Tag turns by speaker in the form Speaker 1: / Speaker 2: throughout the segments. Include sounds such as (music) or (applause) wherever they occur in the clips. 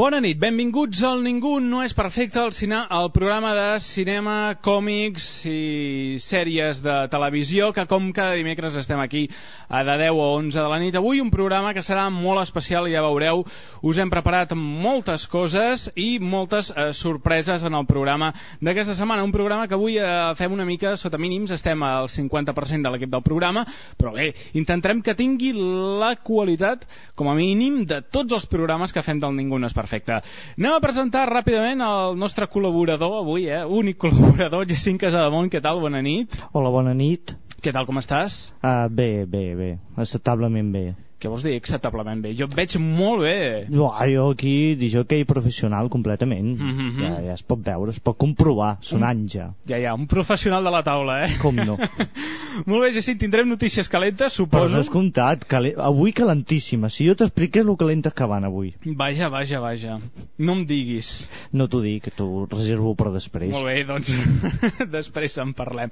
Speaker 1: Bona nit, benvinguts al Ningú no és perfecte, cine, el programa de cinema, còmics i sèries de televisió, que com cada dimecres estem aquí a de 10 a 11 de la nit. Avui un programa que serà molt especial, ja veureu, us hem preparat moltes coses i moltes eh, sorpreses en el programa d'aquesta setmana. Un programa que avui eh, fem una mica sota mínims, estem al 50% de l'equip del programa, però bé, intentarem que tingui la qualitat, com a mínim, de tots els programes que fem del Ningú no és perfecte. Anem a presentar ràpidament el nostre col·laborador avui, eh? únic col·laborador, Jacint Casademont. Què tal? Bona nit.
Speaker 2: Hola, bona nit.
Speaker 1: Què tal, com estàs?
Speaker 2: Uh, bé, bé, bé. Acceptablement bé.
Speaker 1: Què vols dir acceptablement bé? Jo et veig molt bé.
Speaker 2: Jo, jo aquí, jo que professional completament.
Speaker 1: Mm -hmm.
Speaker 2: ja, ja es pot veure, es pot comprovar, sonant ja.
Speaker 1: Ja, ja, un professional de la taula, eh?
Speaker 2: Com no. (laughs)
Speaker 1: molt bé, Jacint, tindrem notícies calentes,
Speaker 2: Però
Speaker 1: suposo.
Speaker 2: no és comptat, cale... avui calentíssima. Si jo t'expliqués lo calentes que van avui.
Speaker 1: Vaja, vaja, vaja. No em diguis.
Speaker 2: No t'ho dic, t'ho reservo per després.
Speaker 1: Molt bé, doncs (laughs) després en parlem.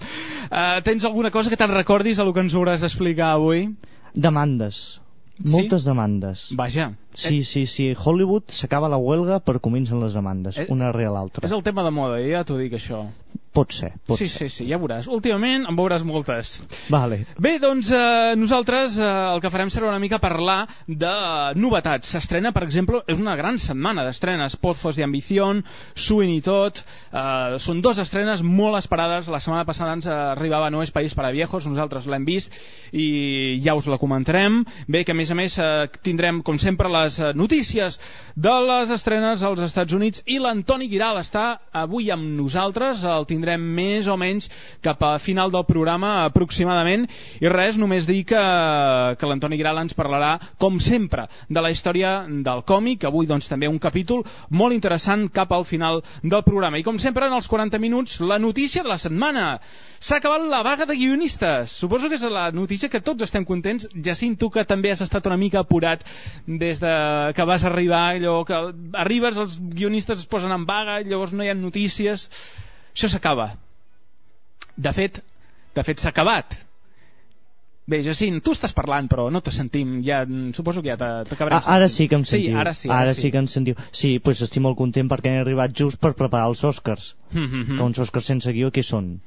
Speaker 1: Uh, tens alguna cosa que te'n recordis a lo que ens hauràs d'explicar avui?
Speaker 2: Demandes.
Speaker 1: Sí?
Speaker 2: Moltes demandes.
Speaker 1: Vaja.
Speaker 2: Sí, sí, sí. Hollywood s'acaba la huelga per comencen les demandes,
Speaker 1: Eh,
Speaker 2: una rere l'altra.
Speaker 1: És el tema de moda, ja t'ho dic, això.
Speaker 2: Pot ser, pot
Speaker 1: sí,
Speaker 2: ser.
Speaker 1: sí, sí, ja veuràs. Últimament en veuràs moltes.
Speaker 2: Vale.
Speaker 1: Bé, doncs eh, nosaltres eh, el que farem serà una mica parlar de novetats. S'estrena, per exemple, és una gran setmana d'estrenes. Pozos de Ambición, Swing i tot. Eh, són dos estrenes molt esperades. La setmana passada ens arribava No és país per a viejos, nosaltres l'hem vist i ja us la comentarem. Bé, que a més a més eh, tindrem, com sempre, les eh, notícies de les estrenes als Estats Units i l'Antoni Giral està avui amb nosaltres, el tindrem més o menys cap a final del programa aproximadament. I res, només dir que, que l'Antoni Giral ens parlarà com sempre de la història del còmic, avui doncs també un capítol molt interessant cap al final del programa. I com sempre en els 40 minuts la notícia de la setmana. S'ha acabat la vaga de guionistes. Suposo que és la notícia que tots estem contents. Jacint, tu que també has estat una mica apurat des de que vas arribar allò que arribes, els guionistes es posen en vaga llavors no hi ha notícies això s'acaba. De fet, de fet s'ha acabat. Bé, Jacint, tu estàs parlant, però no te sentim. Ja, suposo que ja t'acabarem
Speaker 2: Ah, ara sí que em sentiu.
Speaker 1: Sí, ara sí.
Speaker 2: Ara sí que em sentiu. Sí, doncs pues estic molt content perquè he arribat just per preparar els Oscars.
Speaker 1: Mm -hmm.
Speaker 2: Que uns Oscars sense guió, què són?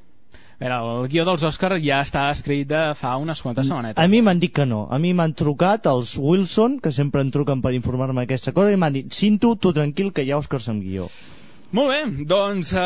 Speaker 1: Veure, el guió dels Oscars ja està escrit de fa unes quantes setmanetes.
Speaker 2: A mi m'han dit que no. A mi m'han trucat els Wilson, que sempre em truquen per informar-me d'aquesta cosa, i m'han dit, Cinto, tu tranquil, que hi ha Oscars amb guió.
Speaker 1: Molt bé, doncs eh,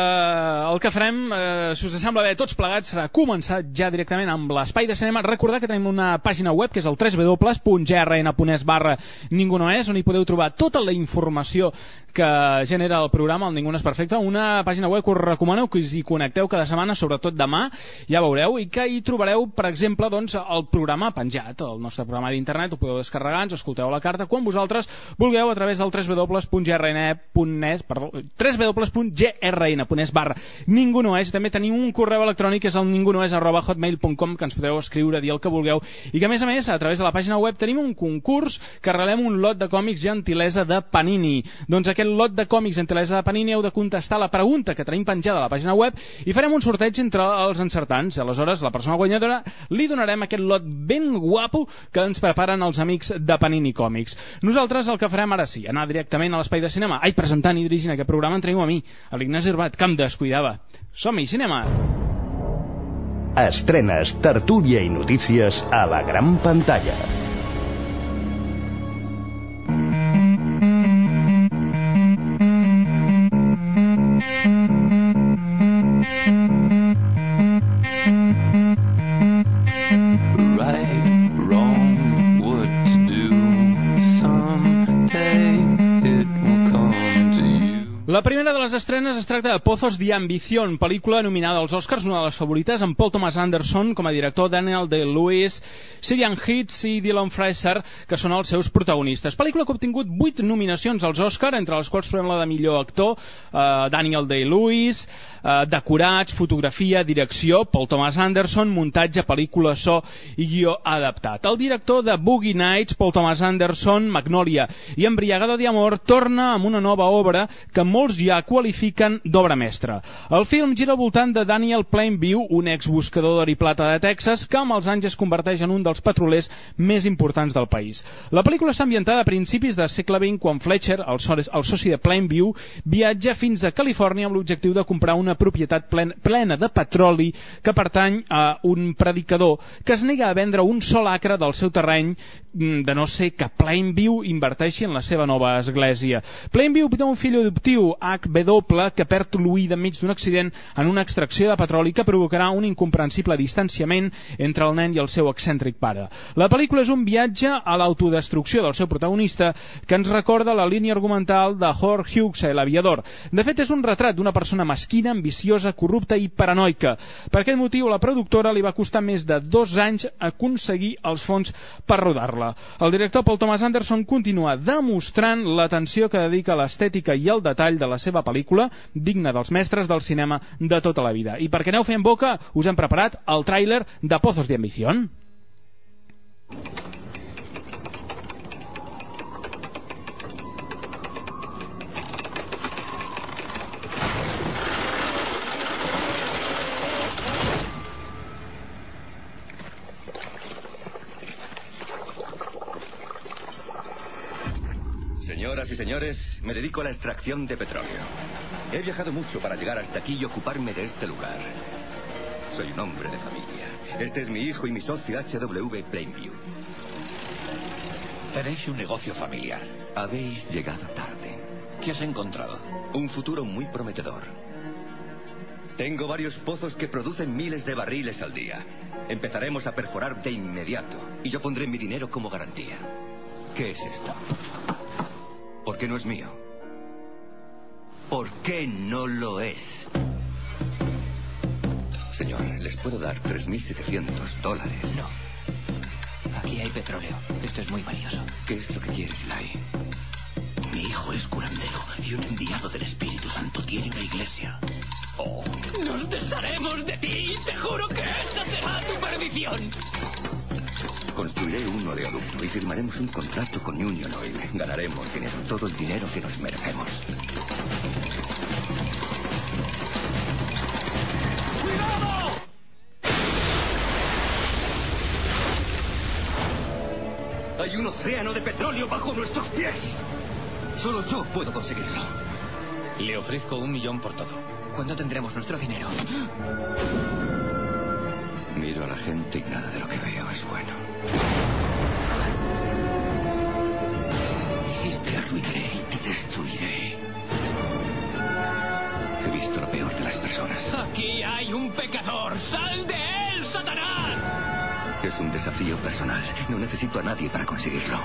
Speaker 1: el que farem, eh, si us sembla bé, tots plegats, serà començar ja directament amb l'espai de cinema. Recordar que tenim una pàgina web que és el www.grn.es barra Ningú no és, on hi podeu trobar tota la informació que genera el programa, el Ningú no és perfecte, una pàgina web que us recomano que us hi connecteu cada setmana, sobretot demà, ja veureu, i que hi trobareu, per exemple, doncs, el programa penjat, el nostre programa d'internet, ho podeu descarregar, ens escolteu la carta quan vosaltres vulgueu a través del www.grn.es perdó, www.grn.es barra ningú no és, també tenim un correu electrònic que és el ningunoes arroba hotmail.com que ens podeu escriure, dir el que vulgueu. I que a més a més a través de la pàgina web tenim un concurs que regalem un lot de còmics gentilesa de Panini. Doncs aquest lot de còmics gentilesa de Panini heu de contestar la pregunta que tenim penjada a la pàgina web i farem un sorteig entre els encertants aleshores la persona guanyadora li donarem aquest lot ben guapo que ens preparen els amics de Panini Còmics nosaltres el que farem ara sí, anar directament a l'espai de cinema ai, presentant i dirigint aquest programa en tenim a mi a l'Ignasi Herbat, que em descuidava som-hi, cinema!
Speaker 3: Estrenes, tertúlia i notícies a la gran pantalla.
Speaker 1: La primera de les estrenes es tracta de Pozos de Ambición, pel·lícula nominada als Oscars, una de les favorites, amb Paul Thomas Anderson com a director, Daniel Day-Lewis, Cillian Hitz i Dylan Fraser, que són els seus protagonistes. Pel·lícula que ha obtingut 8 nominacions als Oscars, entre les quals trobem la de millor actor, eh, Daniel Day-Lewis, eh, decorats, fotografia, direcció, Paul Thomas Anderson, muntatge, pel·lícula, so i guió adaptat. El director de Boogie Nights, Paul Thomas Anderson, Magnolia i Embriagado de Amor, torna amb una nova obra que molts ja qualifiquen d'obra mestra. El film gira al voltant de Daniel Plainview, un exbuscador d'or i plata de Texas, que amb els anys es converteix en un dels petrolers més importants del país. La pel·lícula està ambientada a principis del segle XX, quan Fletcher, el, so el soci de Plainview, viatja fins a Califòrnia amb l'objectiu de comprar una propietat plen plena de petroli que pertany a un predicador que es nega a vendre un sol acre del seu terreny mm, de no ser que Plainview inverteixi en la seva nova església. Plainview té un fill adoptiu HW que perd l'oïda enmig d'un accident en una extracció de petroli que provocarà un incomprensible distanciament entre el nen i el seu excèntric pare. La pel·lícula és un viatge a l'autodestrucció del seu protagonista que ens recorda la línia argumental de Howard Hughes, l'aviador. De fet, és un retrat d'una persona mesquina, ambiciosa, corrupta i paranoica. Per aquest motiu, la productora li va costar més de dos anys aconseguir els fons per rodar-la. El director Paul Thomas Anderson continua demostrant l'atenció que dedica a l'estètica i al detall de la seva pel·lícula, digna dels mestres del cinema de tota la vida. I perquè aneu fent boca, us hem preparat el tràiler de Pozos de.
Speaker 4: Señoras y señores, me dedico a la extracción de petróleo. He viajado mucho para llegar hasta aquí y ocuparme de este lugar. Soy un hombre de familia. Este es mi hijo y mi socio H.W. Plainview.
Speaker 5: Tenéis un negocio familiar.
Speaker 4: Habéis llegado tarde.
Speaker 5: ¿Qué has encontrado?
Speaker 4: Un futuro muy prometedor. Tengo varios pozos que producen miles de barriles al día. Empezaremos a perforar de inmediato y yo pondré mi dinero como garantía. ¿Qué es esto? ¿Por qué no es mío? ¿Por qué no lo es? Señor, les puedo dar 3.700 dólares.
Speaker 6: No. Aquí hay petróleo. Esto es muy valioso.
Speaker 4: ¿Qué es lo que quieres, Lai?
Speaker 5: Mi hijo es curandero y un enviado del Espíritu Santo tiene una iglesia.
Speaker 6: Oh, nos desharemos de ti. Te juro que esa será tu perdición.
Speaker 4: Construiré un oleoducto y firmaremos un contrato con Union Oil. Ganaremos dinero, todo el dinero que nos merecemos.
Speaker 6: ¡Cuidado!
Speaker 4: Hay un océano de petróleo bajo nuestros pies. Solo yo puedo conseguirlo.
Speaker 6: Le ofrezco un millón por todo. ¿Cuándo tendremos nuestro dinero?
Speaker 4: Miro a la gente y nada de lo que veo es bueno.
Speaker 5: Te arruinaré y te destruiré.
Speaker 4: He visto lo peor de las personas.
Speaker 6: Aquí hay un pecador. ¡Sal de él, Satanás!
Speaker 4: Es un desafío personal. No necesito a nadie para conseguirlo.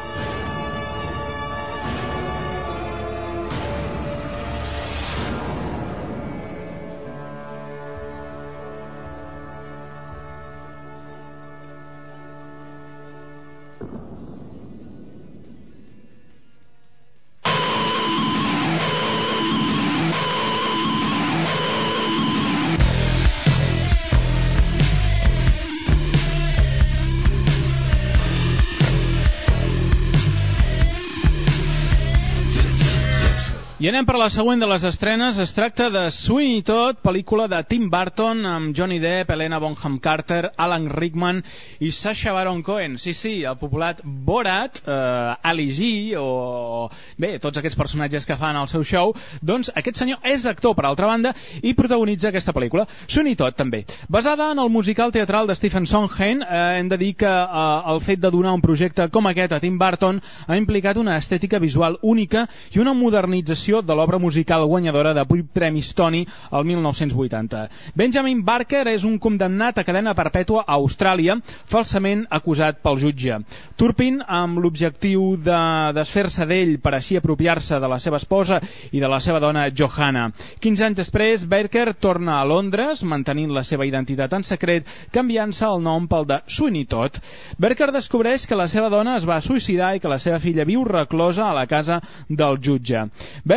Speaker 1: I anem per la següent de les estrenes. Es tracta de Sweeney Todd, pel·lícula de Tim Burton amb Johnny Depp, Helena Bonham Carter, Alan Rickman i Sacha Baron Cohen. Sí, sí, el populat Borat, eh, Ali G o... Bé, tots aquests personatges que fan el seu show. Doncs aquest senyor és actor, per altra banda, i protagonitza aquesta pel·lícula. Sweeney Todd, també. Basada en el musical teatral de Stephen Sondheim, eh, hem de dir que eh, el fet de donar un projecte com aquest a Tim Burton ha implicat una estètica visual única i una modernització adaptació de l'obra musical guanyadora de 8 premis Tony el 1980. Benjamin Barker és un condemnat a cadena perpètua a Austràlia, falsament acusat pel jutge. Turpin, amb l'objectiu de desfer-se d'ell per així apropiar-se de la seva esposa i de la seva dona Johanna. 15 anys després, Barker torna a Londres, mantenint la seva identitat en secret, canviant-se el nom pel de Sweeney Todd. Barker descobreix que la seva dona es va suïcidar i que la seva filla viu reclosa a la casa del jutge.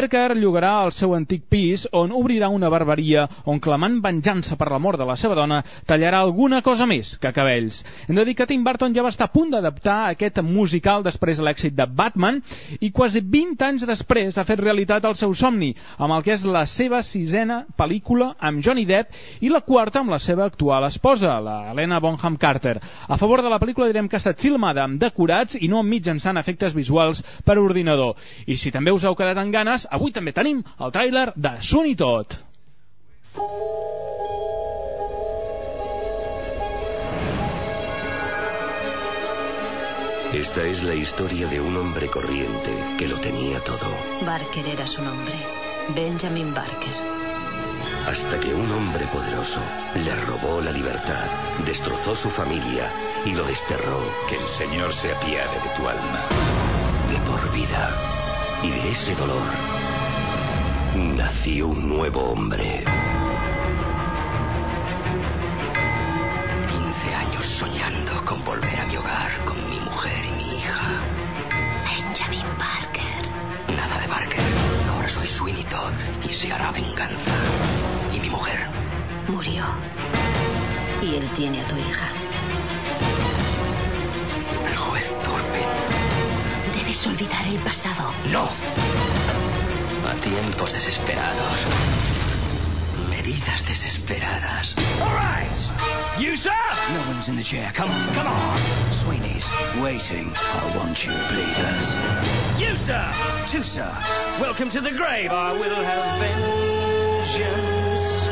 Speaker 1: Barker llogarà el seu antic pis on obrirà una barberia on clamant venjança per la mort de la seva dona tallarà alguna cosa més que cabells. Hem de dir que Tim Burton ja va estar a punt d'adaptar aquest musical després de l'èxit de Batman i quasi 20 anys després ha fet realitat el seu somni amb el que és la seva sisena pel·lícula amb Johnny Depp i la quarta amb la seva actual esposa, la Helena Bonham Carter. A favor de la pel·lícula direm que ha estat filmada amb decorats i no mitjançant efectes visuals per ordinador. I si també us heu quedat en ganes, avui també tenim el tràiler de Sun i tot.
Speaker 5: Esta es la historia de un hombre corriente que lo tenía todo.
Speaker 7: Barker era su nombre. Benjamin Barker.
Speaker 5: Hasta que un hombre poderoso le robó la libertad, destrozó su familia y lo desterró.
Speaker 8: Que el Señor se apiade de tu alma.
Speaker 5: De por vida. Y de ese dolor nació un nuevo hombre. 15 años soñando con volver a mi hogar, con mi mujer y mi hija.
Speaker 7: Benjamin Barker.
Speaker 5: Nada de Barker. Ahora soy Sweeney Todd y se hará venganza. ¿Y mi mujer?
Speaker 7: Murió. Y él tiene a tu hija.
Speaker 5: El juez Turpin.
Speaker 7: Debes olvidar el pasado.
Speaker 5: No. A tiempos desesperados. Medidas desesperadas.
Speaker 6: All right. You, sir? No one's in the chair. Come on, come on. Sweeney's waiting. I want you, bleeders. You, sir? Two, sir. Welcome to the grave. I will have vengeance.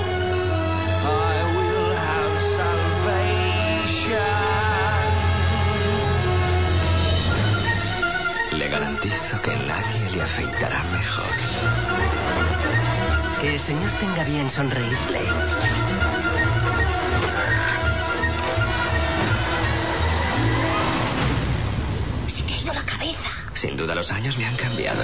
Speaker 6: I will have salvation.
Speaker 5: Le garantizo que nadie le afeitará mejor.
Speaker 9: Que el señor tenga bien sonreír, Blake.
Speaker 7: Se te ha ido la cabeza.
Speaker 5: Sin duda los años me han cambiado.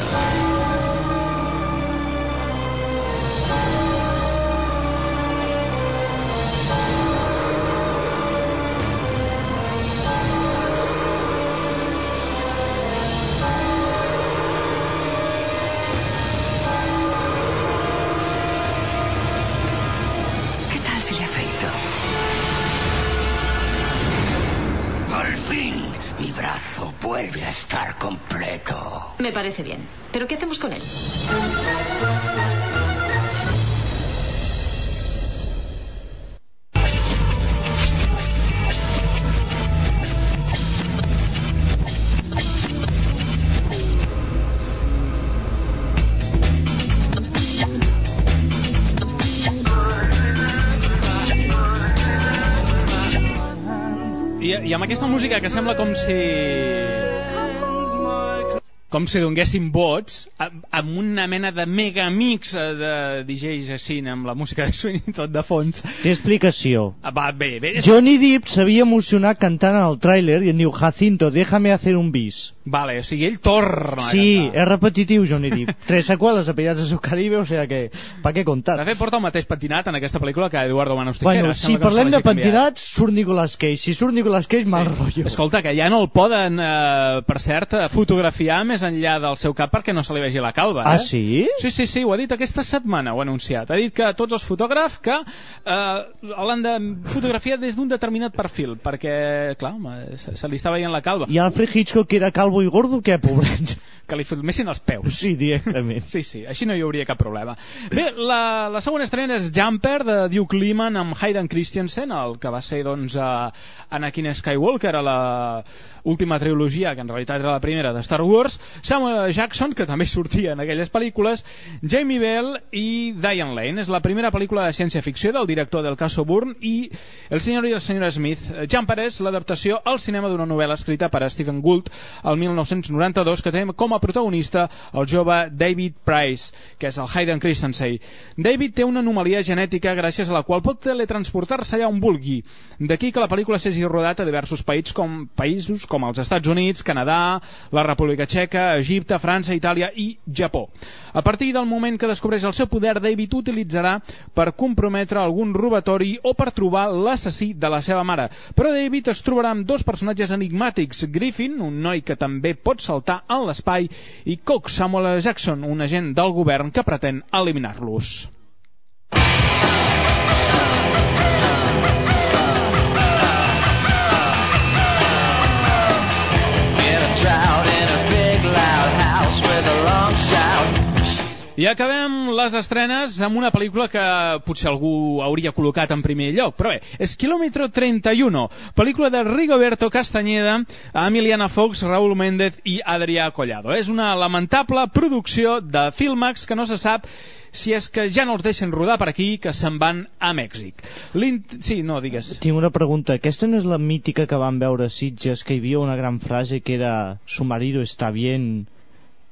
Speaker 5: Vuelve a estar completo.
Speaker 7: Me parece bien. ¿Pero qué hacemos con él?
Speaker 1: I, I amb aquesta música que sembla com si com si donguéssim vots amb, una mena de megamix eh, de DJ Jacint amb la música de Sweeney tot de fons
Speaker 2: Té explicació.
Speaker 1: Ah, va, bé, bé.
Speaker 2: Johnny Depp s'havia emocionat cantant al tràiler i em diu Jacinto, déjame hacer un bis.
Speaker 1: Vale, o sigui, ell torna
Speaker 2: Sí,
Speaker 1: a cantar
Speaker 2: és repetitiu Johnny Depp. Tres seqüeles a Pirates del Caribe, o sigui que... Pa què contar?
Speaker 1: de fet porta el mateix patinat en aquesta pel·lícula que Eduardo Manos Tijera
Speaker 2: Bueno, si parlem de pentinats, surt Nicolas Cage. Si surt Nicolas Cage, mal rotllo.
Speaker 1: Escolta, que ja no el poden, eh, per cert, eh, fotografiar més enllà del seu cap perquè no se li vegi la calva.
Speaker 2: Ah,
Speaker 1: eh?
Speaker 2: sí?
Speaker 1: Sí, sí, sí, ho ha dit aquesta setmana, ho ha anunciat. Ha dit que tots els fotògrafs que eh, l'han de fotografiar des d'un determinat perfil, perquè, clar, home, se, se li està veient la calva.
Speaker 2: I Alfred Hitchcock, que era calvo i gordo, què, pobret?
Speaker 1: Que li filmessin els peus.
Speaker 2: Sí, directament.
Speaker 1: Sí, sí, així no hi hauria cap problema. Bé, la, la segona estrena és Jumper, de Duke Liman amb Hayden Christensen, el que va ser, doncs, uh, Anakin Skywalker a la última trilogia, que en realitat era la primera de Star Wars, Samuel Jackson, que també sortia en aquelles pel·lícules, Jamie Bell i Diane Lane. És la primera pel·lícula de ciència-ficció del director del Caso Bourne i El senyor i la senyora Smith. Jumper és l'adaptació al cinema d'una novel·la escrita per Stephen Gould el 1992, que té com a a protagonista el jove David Price, que és el Hayden Christensen. David té una anomalia genètica gràcies a la qual pot teletransportar-se allà on vulgui. D'aquí que la pel·lícula s'hagi rodat a diversos països com, països com els Estats Units, Canadà, la República Txeca, Egipte, França, Itàlia i Japó. A partir del moment que descobreix el seu poder, David utilitzarà per comprometre algun robatori o per trobar l'assassí de la seva mare. Però David es trobarà amb dos personatges enigmàtics, Griffin, un noi que també pot saltar en l'espai, i Cook Samuel. Jackson, un agent del govern que pretén eliminar-los. I acabem les estrenes amb una pel·lícula que potser algú hauria col·locat en primer lloc, però bé, és Kilómetro 31, pel·lícula de Rigoberto Castañeda, Emiliana Fox, Raúl Méndez i Adrià Collado. És una lamentable producció de Filmax que no se sap si és que ja no els deixen rodar per aquí, que se'n van a Mèxic. Sí, no, digues.
Speaker 2: Tinc una pregunta. Aquesta no és la mítica que van veure Sitges, que hi havia una gran frase que era «Su marido está bien,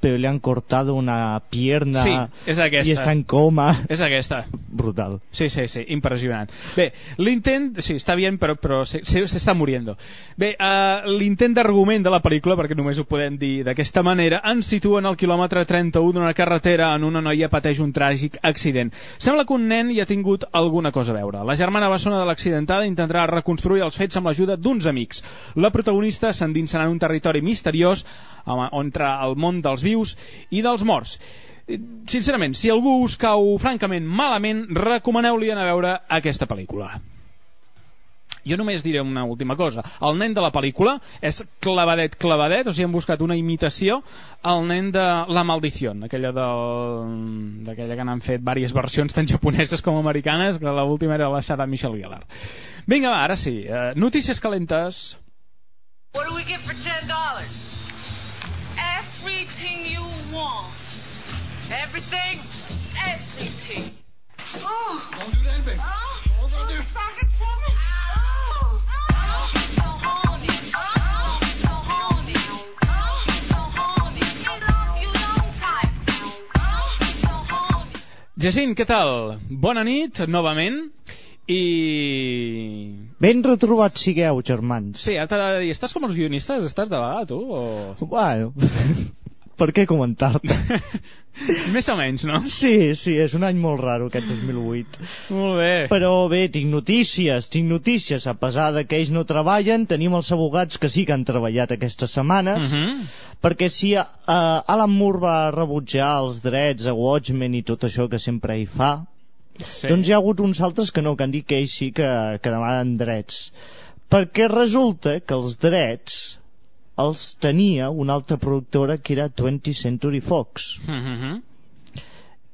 Speaker 2: pero le han cortado una pierna
Speaker 1: Sí, és aquesta.
Speaker 2: i està en coma».
Speaker 1: És aquesta.
Speaker 2: Brutal.
Speaker 1: Sí, sí, sí, impressionant. Bé, l'intent... Sí, està bien, però, però s'està muriendo. Bé, uh, l'intent d'argument de la pel·lícula, perquè només ho podem dir d'aquesta manera, ens situa en el quilòmetre 31 d'una carretera on una noia pateix un tràgic accident. Sembla que un nen hi ha tingut alguna cosa a veure. La germana bessona de l'accidentada intentarà reconstruir els fets amb l'ajuda d'uns amics. La protagonista s'endinsarà en un territori misteriós entre el món dels vius i dels morts sincerament, si algú us cau francament malament, recomaneu-li anar a veure aquesta pel·lícula. Jo només diré una última cosa. El nen de la pel·lícula és clavadet, clavadet, o sigui, hem buscat una imitació al nen de La Maldició, aquella del... d'aquella que n'han fet diverses versions tant japoneses com americanes, que l'última era la Sarah Michelle Gellar. Vinga, va, ara sí. Uh, notícies calentes.
Speaker 10: What do we get for ten dollars? Everything you want. Everything? Everything. Oh.
Speaker 11: Don't do that, baby.
Speaker 10: Oh.
Speaker 11: What gonna do?
Speaker 10: Suck it to me. Oh. Oh. So horny. Oh. So horny. Oh. So horny. You long time. Oh. So horny.
Speaker 1: Jacint, què tal? Bona nit, novament. I...
Speaker 2: Ben retrobats sigueu, germans.
Speaker 1: Sí, ara t'ha de dir, estàs com els guionistes? Estàs de vegada, tu? O...
Speaker 2: Bueno, (laughs) per què comentar-te? (laughs)
Speaker 1: Més o menys, no?
Speaker 2: Sí, sí, és un any molt raro aquest 2008.
Speaker 1: Molt bé.
Speaker 2: Però bé, tinc notícies, tinc notícies. A pesar de que ells no treballen, tenim els abogats que sí que han treballat aquestes setmanes,
Speaker 1: Uh -huh.
Speaker 2: perquè si uh, Alan Moore va rebutjar els drets a Watchmen i tot això que sempre hi fa,
Speaker 1: Sí.
Speaker 2: doncs hi ha hagut uns altres que no, que han dit que ells sí que, que demanen drets. Perquè resulta que els drets els tenia una altra productora que era 20th Century Fox.
Speaker 1: Uh -huh.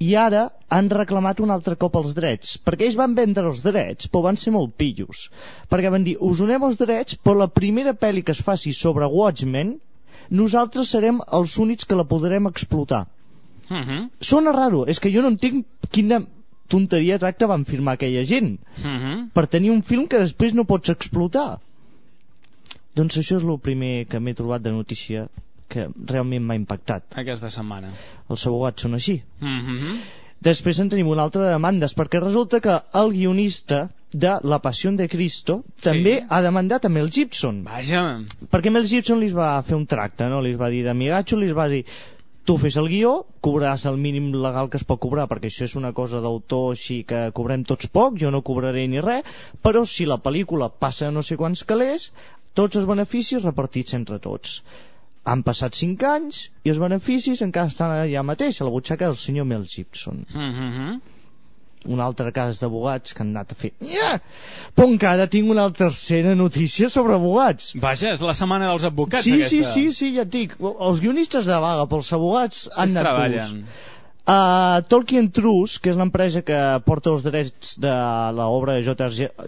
Speaker 2: I ara han reclamat un altre cop els drets. Perquè ells van vendre els drets, però van ser molt pillos. Perquè van dir, us donem els drets, però la primera pel·li que es faci sobre Watchmen, nosaltres serem els únics que la podrem explotar.
Speaker 1: Uh -huh.
Speaker 2: Sona raro, és que jo no entenc quina tonteria tracta van firmar aquella gent
Speaker 1: Uh -huh.
Speaker 2: per tenir un film que després no pots explotar. Doncs això és el primer que m'he trobat de notícia que realment m'ha impactat.
Speaker 1: Aquesta setmana.
Speaker 2: Els abogats són així.
Speaker 1: Uh -huh.
Speaker 2: Després en tenim una altra de demandes, perquè resulta que el guionista de La Passió de Cristo també
Speaker 1: Sí.
Speaker 2: ha demandat a Mel Gibson.
Speaker 1: Vaja.
Speaker 2: Perquè Mel Gibson li va fer un tracte, no? Li va dir d'amigatxo, li va dir tu fes el guió, cobraràs el mínim legal que es pot cobrar, perquè això és una cosa d'autor així que cobrem tots poc, jo no cobraré ni res, però si la pel·lícula passa no sé quants calés, tots els beneficis repartits entre tots. Han passat 5 anys i els beneficis encara estan allà mateix, a la butxaca del senyor Mel Gibson.
Speaker 1: Uh -huh.
Speaker 2: Un altre cas d'abogats que han anat a fer... Ja! Però encara tinc una tercera notícia sobre abogats.
Speaker 1: Vaja, és la setmana dels advocats,
Speaker 2: Sí, sí,
Speaker 1: aquesta.
Speaker 2: sí, sí, ja et dic. Els guionistes de vaga pels abogats han
Speaker 1: Ells
Speaker 2: anat
Speaker 1: treballen.
Speaker 2: durs. Uh, Tolkien Trust, que és l'empresa que porta els drets de l'obra de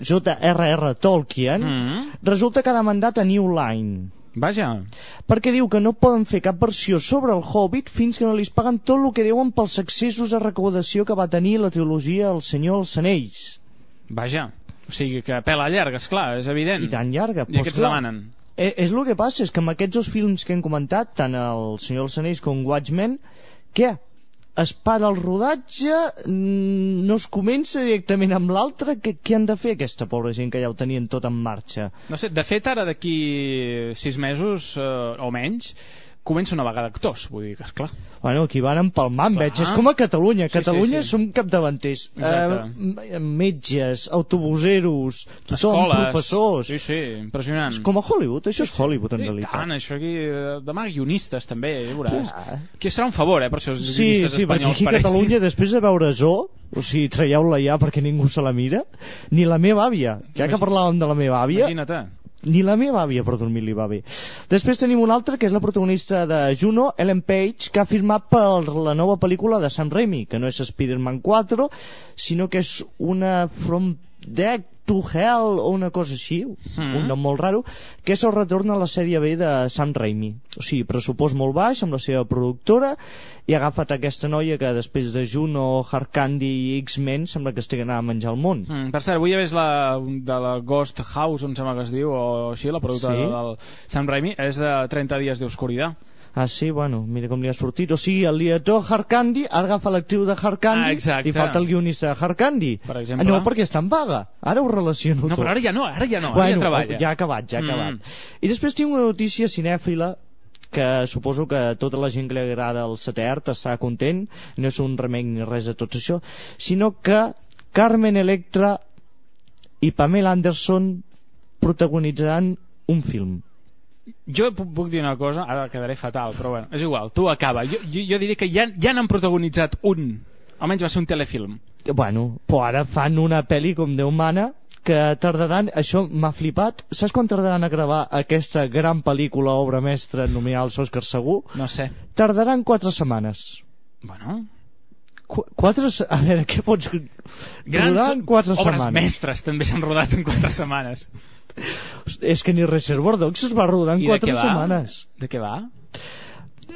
Speaker 2: J.R.R. Tolkien,
Speaker 1: Mm.
Speaker 2: resulta que ha demandat a New Line.
Speaker 1: Vaja.
Speaker 2: Perquè diu que no poden fer cap versió sobre el Hobbit fins que no li paguen tot el que deuen pels accessos de recaudació que va tenir la trilogia El Senyor dels Anells.
Speaker 1: Vaja. O sigui que pela llarga, és clar, és evident.
Speaker 2: I tan llarga.
Speaker 1: I aquests
Speaker 2: clar,
Speaker 1: demanen.
Speaker 2: Eh, és el que passa, és que amb aquests dos films que hem comentat, tant el Senyor dels Anells com Watchmen, què? Es para el rodatge, mm, no es comença directament amb l'altre, què, què han de fer aquesta pobra gent que ja ho tenien tot en marxa?
Speaker 1: No sé, de fet, ara d'aquí sis mesos eh, o menys, comença una vegada actors, vull dir que, esclar.
Speaker 2: Bueno, aquí van empalmant,
Speaker 1: Clar.
Speaker 2: veig. És com a Catalunya.
Speaker 1: Sí, sí,
Speaker 2: Catalunya
Speaker 1: sí.
Speaker 2: som capdavanters. Eh, metges, autobuseros, tothom,
Speaker 1: Escoles.
Speaker 2: professors.
Speaker 1: Sí, sí, impressionant.
Speaker 2: És com a Hollywood, això és Hollywood en
Speaker 1: I
Speaker 2: realitat.
Speaker 1: tant, això aquí, eh, demà guionistes també, ja veuràs.
Speaker 2: Clar.
Speaker 1: Que serà un favor, eh, per això els
Speaker 2: Sí,
Speaker 1: guionistes
Speaker 2: sí, perquè
Speaker 1: espanyols
Speaker 2: aquí a. Catalunya, després de veure Zo, o sigui, traieu-la ja perquè ningú se la mira, ni la meva àvia, ja que parlàvem de la meva àvia,
Speaker 1: Imagina't.
Speaker 2: Ni la meva àvia per dormir li va bé. Després tenim un altre, que és la protagonista de Juno, Ellen Page, que ha firmat per la nova pel·lícula de Sam Raimi, que no és Spider-Man 4, sinó que és una From Death to Hell o una cosa així,
Speaker 1: Mm.
Speaker 2: un nom molt raro, que és el retorn a la sèrie B de Sam Raimi. O sigui, pressupost molt baix amb la seva productora i ha agafat aquesta noia que després de Juno, Hard Candy i X-Men sembla que estigui anant a menjar el món.
Speaker 1: Mm, per cert, avui he vist la, de la Ghost House, on sembla que es diu, o així, la productora
Speaker 2: Sí?
Speaker 1: del Sam Raimi, és de 30 dies d'oscuritat.
Speaker 2: Ah, sí? Bueno, mira com li ha sortit. O sigui, el director Hard Candy ara agafa l'actriu de Hard Candy
Speaker 1: Ah, exacte.
Speaker 2: i falta el guionista de Hard Candy.
Speaker 1: Per exemple.
Speaker 2: Ah, no, perquè està en vaga. Ara ho relaciono
Speaker 1: No,
Speaker 2: tot.
Speaker 1: però ara ja no, ara ja no, ara
Speaker 2: bueno,
Speaker 1: ja treballa.
Speaker 2: Ja ha acabat, ja ha
Speaker 1: Mm.
Speaker 2: acabat. I després tinc una notícia cinèfila que suposo que tota la gent que li agrada el setè art està content, no és un remake ni res de tot això, sinó que Carmen Electra i Pamela Anderson protagonitzaran un film.
Speaker 1: Jo puc, puc dir una cosa, ara quedaré fatal, però bueno, és igual, tu acaba. Jo, jo, jo diria que ja, ja n'han protagonitzat un, almenys va ser un telefilm.
Speaker 2: Bueno, però ara fan una pel·li com Déu mana que tardaran, això m'ha flipat, saps quan tardaran a gravar aquesta gran pel·lícula, obra mestra, nominada als Oscars segur?
Speaker 1: No sé.
Speaker 2: Tardaran quatre setmanes.
Speaker 1: Bueno,
Speaker 2: Qu quatre... A veure, què pots...
Speaker 1: grans
Speaker 2: quatre
Speaker 1: obres
Speaker 2: setmanes.
Speaker 1: mestres també s'han rodat en quatre setmanes.
Speaker 2: És que ni Reservoir Dogs es va rodar en
Speaker 1: I de
Speaker 2: quatre
Speaker 1: va?
Speaker 2: setmanes.
Speaker 1: De què va?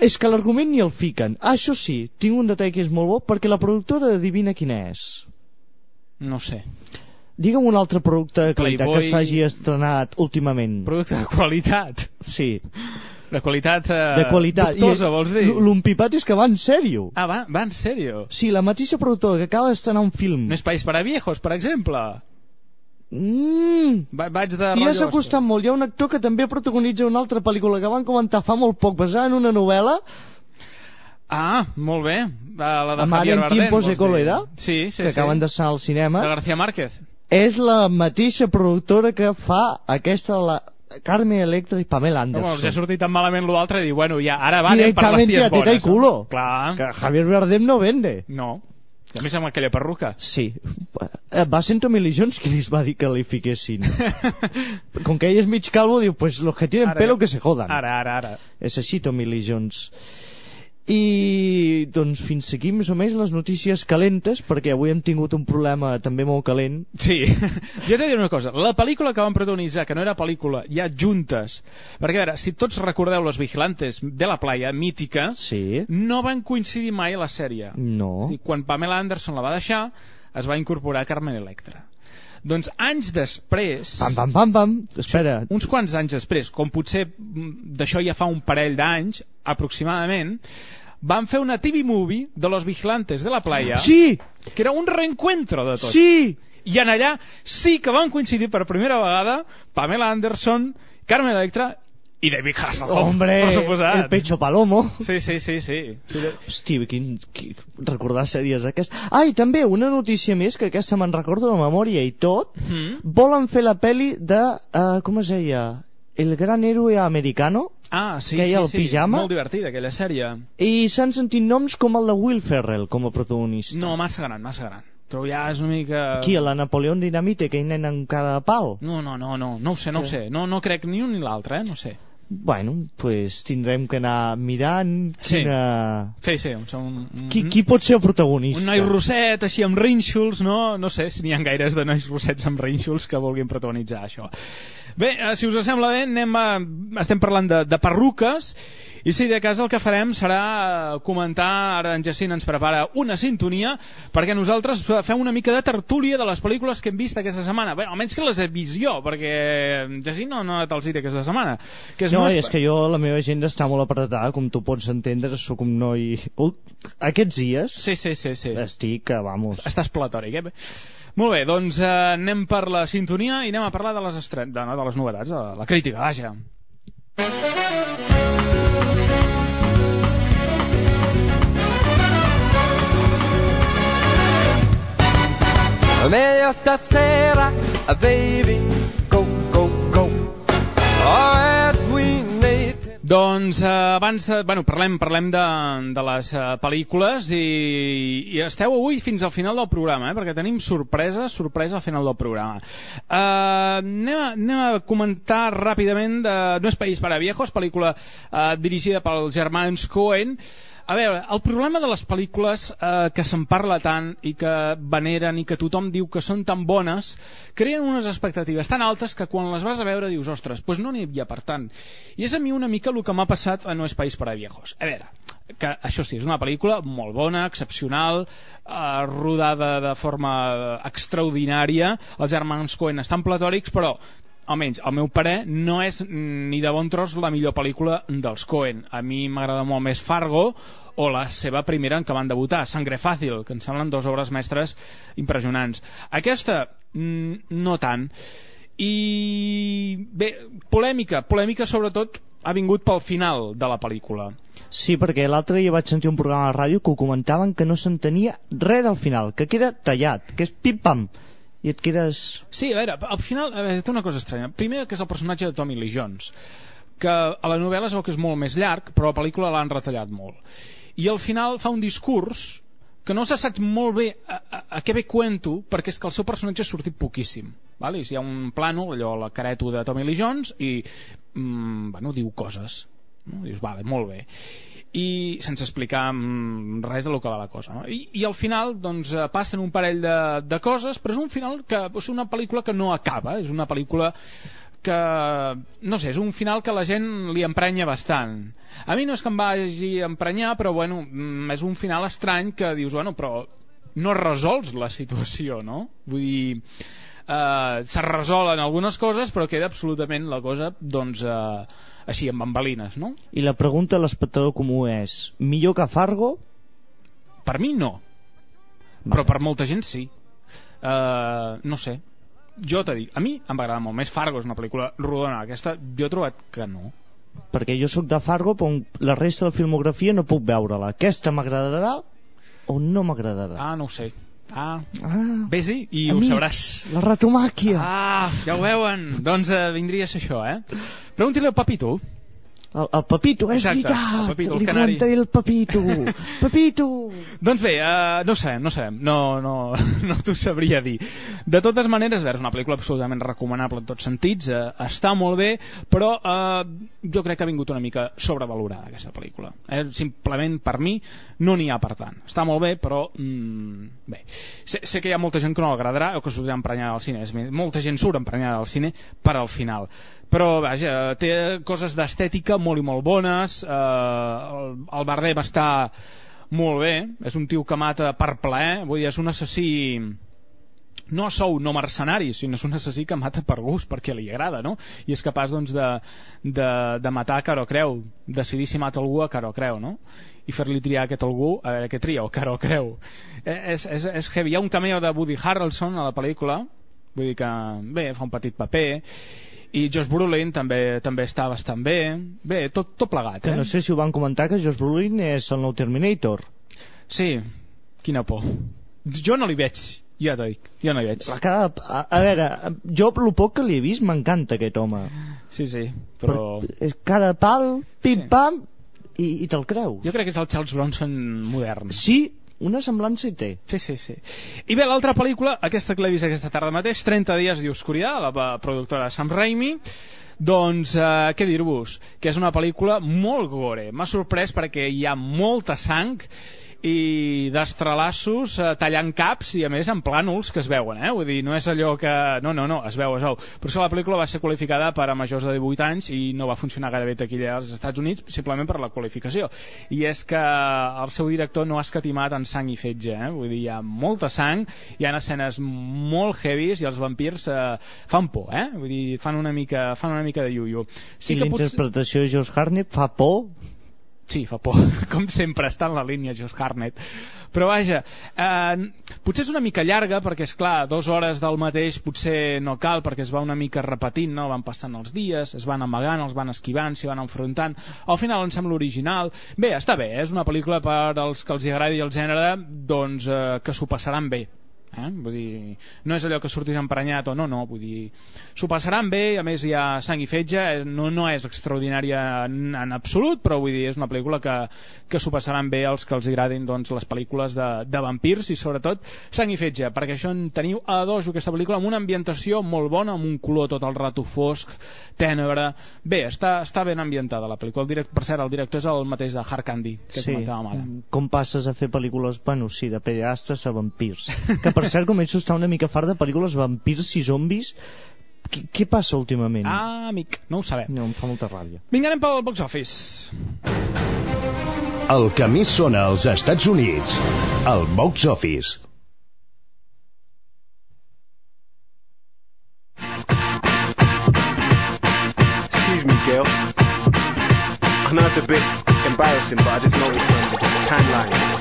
Speaker 2: És que l'argument ni el fiquen. Ah, això sí, tinc un detall que és molt bo, perquè la productora adivina quina és.
Speaker 1: No sé.
Speaker 2: Digue'm un altre producte de qualitat
Speaker 1: Playboy.
Speaker 2: que s'hagi estrenat últimament.
Speaker 1: Producte de qualitat.
Speaker 2: Sí,
Speaker 1: De qualitat... Eh,
Speaker 2: de qualitat.
Speaker 1: Dubtosa, vols dir?
Speaker 2: L'umpipat és que va en sèrio.
Speaker 1: Ah, va, va en sèrio?
Speaker 2: Sí, la mateixa productora que acaba d'estrenar un film.
Speaker 1: No és País para Viejos, per exemple?
Speaker 2: Mm,
Speaker 1: Va, vaig de
Speaker 2: I ja s'ha costat molt. Hi ha un actor que també protagonitza una altra pel·lícula que van comentar fa molt poc, basada en una novel·la,
Speaker 1: Ah, molt bé. La, la de Javier Bardem,
Speaker 2: Tiempos de? Cólera,
Speaker 1: Sí, sí,
Speaker 2: que
Speaker 1: sí.
Speaker 2: acaben d'estrenar als cinemes.
Speaker 1: De García Márquez.
Speaker 2: És la mateixa productora que fa aquesta, la Carmen Electra i Pamela Anderson.
Speaker 1: els ha sortit tan malament lo d'altre i dir, bueno, ja, ara va, anem per les ties
Speaker 2: a teta
Speaker 1: bones.
Speaker 2: y culo.
Speaker 1: Clar.
Speaker 2: Que Javier Bardem no vende.
Speaker 1: No. A més amb aquella perruca.
Speaker 2: Sí. Eh, Va ser en Tommy Lee Jones qui li va dir que li fiquessin. (laughs) Com que ell és mig calvo, diu, pues los que tienen
Speaker 1: Ara-
Speaker 2: pelo que se jodan.
Speaker 1: Ara, ara, ara.
Speaker 2: És així, Tommy Lee Jones. I doncs fins aquí més o menys les notícies calentes perquè avui hem tingut un problema també molt calent
Speaker 1: Sí, (laughs) jo t'he de dir una cosa. La pel·lícula que van protagonitzar, que no era pel·lícula, ja juntes, perquè a veure, si tots recordeu Los Vigilantes de la playa, mítica,
Speaker 2: sí.
Speaker 1: no van coincidir mai a la sèrie.
Speaker 2: no
Speaker 1: És a dir, quan Pamela Anderson la va deixar, es va incorporar Carmen Electra. Doncs anys després...
Speaker 2: pam pam pam pam espera
Speaker 1: uns quants anys després, com potser mm, d'això ja fa un parell d'anys, aproximadament, van fer una TV movie de Los Vigilantes de la playa,
Speaker 2: sí,
Speaker 1: que era un reencuentro de tot.
Speaker 2: sí
Speaker 1: I en allà sí que van coincidir per primera vegada Pamela Anderson, Carmen Electra i David Hasselhoff,
Speaker 2: hombre
Speaker 1: per suposat.
Speaker 2: el pecho palomo
Speaker 1: Sí, sí, sí, sí. sí de-
Speaker 2: Hosti, quin, quin, recordar sèries aquest ah, i també una notícia més que aquesta me'n recordo de memòria i tot
Speaker 1: Mm.
Speaker 2: volen fer la peli de uh, com es deia? El gran héroe americano
Speaker 1: Ah, sí,
Speaker 2: Que hi
Speaker 1: sí,
Speaker 2: ha el
Speaker 1: sí.
Speaker 2: pijama?
Speaker 1: Molt divertida, aquella sèrie.
Speaker 2: i s'han sentit noms com el de Will Ferrell com a protagonista
Speaker 1: No, massa gran, massa gran. Però ja és una mica...
Speaker 2: Qui, la Napoleón Dinamite, que hi nen amb cara de pal?
Speaker 1: No, no, no, no, no ho sé, no ho
Speaker 2: Sí.
Speaker 1: sé. No, no crec ni un ni l'altre, eh? No sé.
Speaker 2: Bueno, pues tindrem que anar mirant
Speaker 1: Sí.
Speaker 2: quina...
Speaker 1: Sí, sí, un,
Speaker 2: Qui, qui pot ser el protagonista?
Speaker 1: un noi rosset, així amb rínxols, no? No sé si n'hi ha gaires de nois rossets amb rínxols que vulguin protagonitzar això. Bé, eh, si us sembla bé, anem a... estem parlant de, de perruques I sí, de cas el que farem serà eh, comentar, ara en Jacint ens prepara una sintonia, perquè nosaltres fem una mica de tertúlia de les pel·lícules que hem vist aquesta setmana. Bé, almenys que les he vist jo, perquè en Jacint no, no al cine aquesta setmana. Que és
Speaker 2: No,
Speaker 1: més-
Speaker 2: és que jo, la meva agenda està molt apretada, com tu pots entendre, sóc un noi... Aquests dies
Speaker 1: Sí, sí, sí, sí.
Speaker 2: estic, vamos...
Speaker 1: Estàs platòric, eh? Molt bé, doncs eh, anem per la sintonia i anem a parlar de les, estren... de, no, de les novetats, de la crítica, vaja.
Speaker 11: Meglio stasera, baby, go, go, go. Alright, we need
Speaker 1: Doncs eh, abans, eh, bueno, parlem, parlem de, de les eh, pel·lícules i, i esteu avui fins al final del programa, eh, perquè tenim sorpresa, sorpresa al final del programa. Eh, anem, a, anem a comentar ràpidament de No és país para viejos, pel·lícula eh, dirigida pels germans Coen, a veure, el problema de les pel·lícules eh, que se'n parla tant i que veneren i que tothom diu que són tan bones creen unes expectatives tan altes que quan les vas a veure dius, ostres, doncs no n'hi havia per tant. I és a mi una mica el que m'ha passat a No és país per a viejos. A veure, que això sí, és una pel·lícula molt bona, excepcional, eh, rodada de forma extraordinària, els germans Coen estan platòrics, però almenys al meu parer no és mm, ni de bon tros la millor pel·lícula dels Coen. A mi m'agrada molt més Fargo o la seva primera en què van debutar Sangre Fàcil, que em semblen dues obres mestres impressionants. Aquesta mm, no tant. I bé, polèmica polèmica sobretot ha vingut pel final de la pel·lícula.
Speaker 2: Sí, perquè l'altre dia vaig sentir un programa de ràdio que ho comentaven que no s'entenia res del final, que queda tallat, que és pim-pam, i et quedes...
Speaker 1: Sí, a veure, al final a veure, té una cosa estranya. Primer, que és el personatge de Tommy Lee Jones, que a la novel·la es veu que és molt més llarg, però a la pel·lícula l'han retallat molt. I al final fa un discurs que no se sap molt bé a, a, a què ve cuento, perquè és que el seu personatge ha sortit poquíssim. Vale? Hi ha un plano, allò, la careto de Tommy Lee Jones, i mm, bueno, diu coses. No? Dius, vale, molt bé i sense explicar mm, res de lo que va la cosa no? I, i al final doncs eh, passen un parell de, de coses però és un final que és una pel·lícula que no acaba és una pel·lícula que no sé, és un final que la gent li emprenya bastant a mi no és que em vagi emprenyar però bueno, mm, és un final estrany que dius, bueno, però no resols la situació, no? Vull dir, eh, se resolen algunes coses però queda absolutament la cosa doncs eh, així amb bambalines, no?
Speaker 2: I la pregunta a l'espectador comú és, millor que Fargo?
Speaker 1: Per mi no, però per molta gent sí. Uh, no sé, jo t'he dit, a mi em va agradar molt més Fargo, és una pel·lícula rodona, aquesta jo he trobat que no.
Speaker 2: Perquè jo sóc de Fargo, però la resta de la filmografia no puc veure-la. Aquesta m'agradarà o no m'agradarà?
Speaker 1: Ah, no ho sé. Ah,
Speaker 2: ah
Speaker 1: vés-hi i ho
Speaker 2: amic,
Speaker 1: sabràs.
Speaker 2: La ratomàquia.
Speaker 1: Ah, ja ho veuen. doncs eh, vindria a ser això, eh? Pregunti-li al Papito.
Speaker 2: El, el Pepito, és
Speaker 1: Exacte,
Speaker 2: veritat.
Speaker 1: el Pepito, el
Speaker 2: Li
Speaker 1: canari.
Speaker 2: comentaré el Pepito. (laughs) Pepito.
Speaker 1: Doncs bé, uh, no sabem, no sabem, no, no, (laughs) no t'ho sabria dir. De totes maneres, és una pel·lícula absolutament recomanable en tots sentits, uh, està molt bé, però uh, jo crec que ha vingut una mica sobrevalorada aquesta pel·lícula. Eh? Simplement, per mi, no n'hi ha per tant. Està molt bé, però... Mm, bé, sé, sé que hi ha molta gent que no l'agradarà o que sortirà emprenyada al cine. És més, molta gent surt emprenyada al cine per al final però vaja, té coses d'estètica molt i molt bones eh, el, el Bardem està molt bé és un tio que mata per plaer vull dir, és un assassí no sou no mercenari, sinó és un assassí que mata per gust, perquè li agrada, no? I és capaç, doncs, de, de, de matar a cara o creu, decidir si mata algú a cara o creu, no? I fer-li triar aquest algú, a veure què tria, o cara o creu. Eh, És, és, és heavy. Hi ha un cameo de Woody Harrelson a la pel·lícula, vull dir que, bé, fa un petit paper, i Josh Brolin també també està bastant bé bé, tot, tot plegat
Speaker 2: Que
Speaker 1: eh?
Speaker 2: no sé si ho van comentar que Josh Brolin és el nou Terminator.
Speaker 1: sí, quina por jo no li veig, ja t'ho dic jo no hi veig
Speaker 2: La cara, a, a veure, jo el poc que li he vist m'encanta aquest home.
Speaker 1: sí, sí, però,
Speaker 2: Però és cara pal, pim-pam, i, i te'l creus.
Speaker 1: jo crec que és el Charles Bronson modern
Speaker 2: Sí, una semblança hi té.
Speaker 1: Sí, sí, sí. I bé, l'altra pel·lícula, aquesta que l'he vist aquesta tarda mateix, 30 dies d'oscuritat, la productora de Sam Raimi, doncs, eh, què dir-vos? Que és una pel·lícula molt gore. M'ha sorprès perquè hi ha molta sang i d'estrelassos eh, tallant caps i a més en plànols que es veuen, eh? Vull dir, no és allò que... No, no, no, es veu, es veu. Per això la pel·lícula va ser qualificada per a majors de 18 anys i no va funcionar gaire bé taquilla als Estats Units simplement per la qualificació. I és que el seu director no ha escatimat en sang i fetge, eh? Vull dir, hi ha molta sang, hi ha escenes molt heavies i els vampirs eh, fan por, eh? Vull dir, fan una mica, fan una mica de iuio.
Speaker 2: Sí I l'interpretació de Josh Hartnett fa por
Speaker 1: Sí, fa por. (laughs) Com sempre, està en la línia Josh Hartnett. Però vaja, eh, potser és una mica llarga, perquè, és clar, dues hores del mateix potser no cal, perquè es va una mica repetint, no? Van passant els dies, es van amagant, els van esquivant, s'hi van enfrontant. Al final em sembla original. Bé, està bé, és una pel·lícula per als que els agradi el gènere, doncs eh, que s'ho passaran bé. Eh? Vull dir, no és allò que sortís emprenyat o no, no, vull dir, s'ho passaran bé, a més hi ha sang i fetge, eh, no, no és extraordinària en, en absolut, però vull dir, és una pel·lícula que, que s'ho passaran bé els que els agradin doncs, les pel·lícules de, de vampirs i sobretot sang i fetge, perquè això en teniu a dos aquesta pel·lícula amb una ambientació molt bona, amb un color tot el rato fosc, tènebre, bé, està, està ben ambientada la pel·lícula, el direct, per cert, el director és el mateix de Hard Candy, que
Speaker 2: sí.
Speaker 1: comentàvem ara.
Speaker 2: Com passes a fer pel·lícules, bueno, sí, de pederastes a vampirs. (laughs) Que per cert començo a estar una mica fart de pel·lícules vampirs i zombis què, què passa últimament?
Speaker 1: Ah, amic, no ho sabem.
Speaker 2: No, em fa molta ràbia.
Speaker 1: Vinga, anem pel box office.
Speaker 3: El que més sona als Estats Units, el box office.
Speaker 12: Excuse me, Gail. I know it's a bit embarrassing, but I just noticed um, the tan lines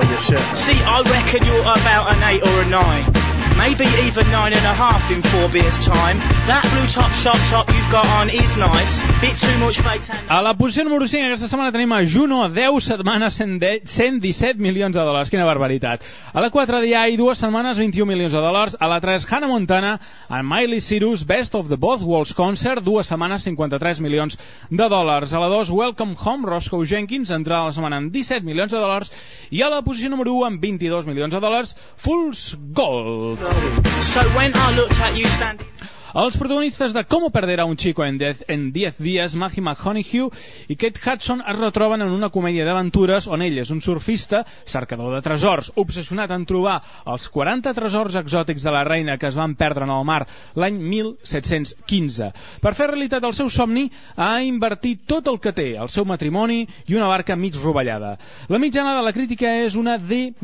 Speaker 12: your shirt.
Speaker 13: See, I reckon you're about an eight or a nine. Maybe even nine and a half in four beers' time. That blue top shop top you've got on is nice. Bit too much tan.
Speaker 1: A la posició número 5 aquesta setmana tenim a Juno, 10 setmanes, 117 milions de dòlars. Quina barbaritat. A la 4 DI, dues setmanes, 21 milions de dòlars. A la 3, Hannah Montana, and Miley Cyrus, Best of the Both Worlds Concert, dues setmanes, 53 milions de dòlars. A la 2, Welcome Home, Roscoe Jenkins, entrada la setmana amb 17 milions de dòlars. I a la posició número 1, amb 22 milions de dòlars, Fool's Gold.
Speaker 13: So when I looked at you standing...
Speaker 1: Els protagonistes de Cómo perder a un chico en 10 en 10 dies, Matthew McConaughey i Kate Hudson es retroben en una comèdia d'aventures on ell és un surfista, cercador de tresors, obsessionat en trobar els 40 tresors exòtics de la reina que es van perdre en el mar l'any 1715. Per fer realitat el seu somni, ha invertit tot el que té, el seu matrimoni i una barca mig rovellada. La mitjana de la crítica és una D+.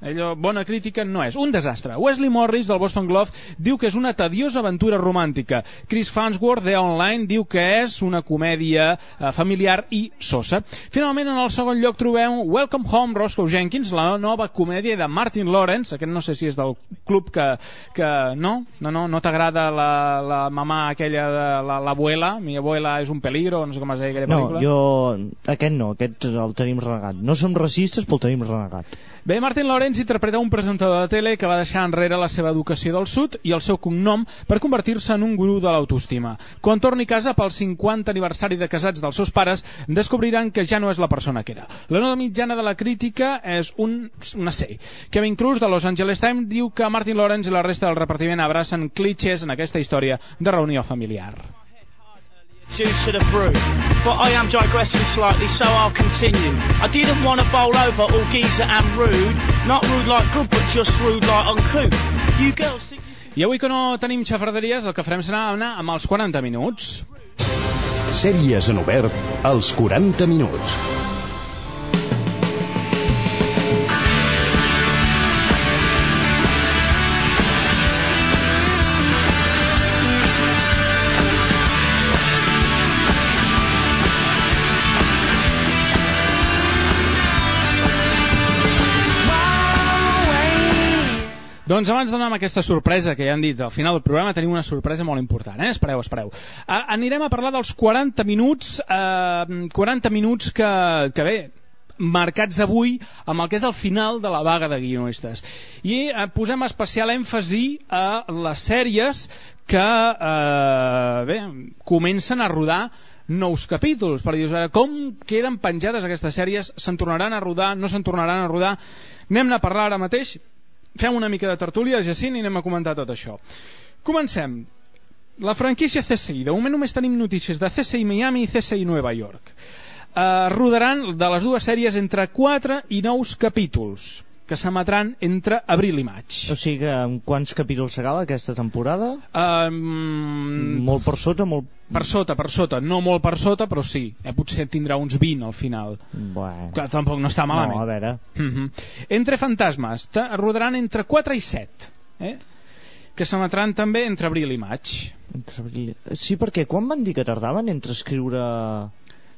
Speaker 1: Allò, bona crítica no és. Un desastre. Wesley Morris, del Boston Globe, diu que és una tediosa aventura aventura romàntica. Chris Farnsworth, de Online, diu que és una comèdia eh, familiar i sosa. Finalment, en el segon lloc trobem Welcome Home, Roscoe Jenkins, la nova comèdia de Martin Lawrence, aquest no sé si és del club que... que no? No, no, no t'agrada la, la mamà aquella de l'abuela? La, mi abuela és un peligro, no sé com es deia aquella
Speaker 2: no,
Speaker 1: pel·lícula.
Speaker 2: No, jo... Aquest no, aquest el tenim renegat. No som racistes, però el tenim renegat.
Speaker 1: Bé, Martin Lawrence interpreta un presentador de tele que va deixar enrere la seva educació del sud i el seu cognom per convertir-se en un gurú de l'autoestima. Quan torni a casa pel 50 aniversari de casats dels seus pares, descobriran que ja no és la persona que era. La nota mitjana de la crítica és un, una C. Kevin Cruz, de Los Angeles Times, diu que Martin Lawrence i la resta del repartiment abracen clichés en aquesta història de reunió familiar.
Speaker 13: Juice to the brew. But I am digressing slightly, so I'll continue. I didn't want to bowl over all geezer and rude. Not rude like good, but just rude like uncouth. You girls think
Speaker 1: I avui que no tenim xafarderies, el que farem serà anar amb els 40 minuts.
Speaker 3: Sèries en obert als 40 minuts.
Speaker 1: Doncs abans d'anar amb aquesta sorpresa que ja han dit al final del programa tenim una sorpresa molt important, eh? Espereu, espereu. Uh, anirem a parlar dels 40 minuts, uh, 40 minuts que, que bé, marcats avui amb el que és el final de la vaga de guionistes. I eh, posem especial èmfasi a les sèries que eh, bé, comencen a rodar nous capítols per dir com queden penjades aquestes sèries se'n tornaran a rodar, no se'n tornaran a rodar anem a parlar ara mateix fem una mica de tertúlia, Jacint, i anem a comentar tot això. Comencem. La franquícia CSI. De moment només tenim notícies de CSI Miami i CSI Nova York. eh, rodaran de les dues sèries entre 4 i 9 capítols que s'emetran entre abril i maig.
Speaker 2: O sigui que en quants capítols s'acaba aquesta temporada?
Speaker 1: Um,
Speaker 2: molt per sota, molt...
Speaker 1: Per sota, per sota. No molt per sota, però sí. Eh, potser tindrà uns 20 al final.
Speaker 2: Bueno.
Speaker 1: Que tampoc no està malament.
Speaker 2: No, a veure.
Speaker 1: Mm -hmm. Entre fantasmes, rodaran entre 4 i 7. Eh? que s'emetran també entre abril i maig.
Speaker 2: Entre abril... Sí, perquè quan van dir que tardaven entre escriure...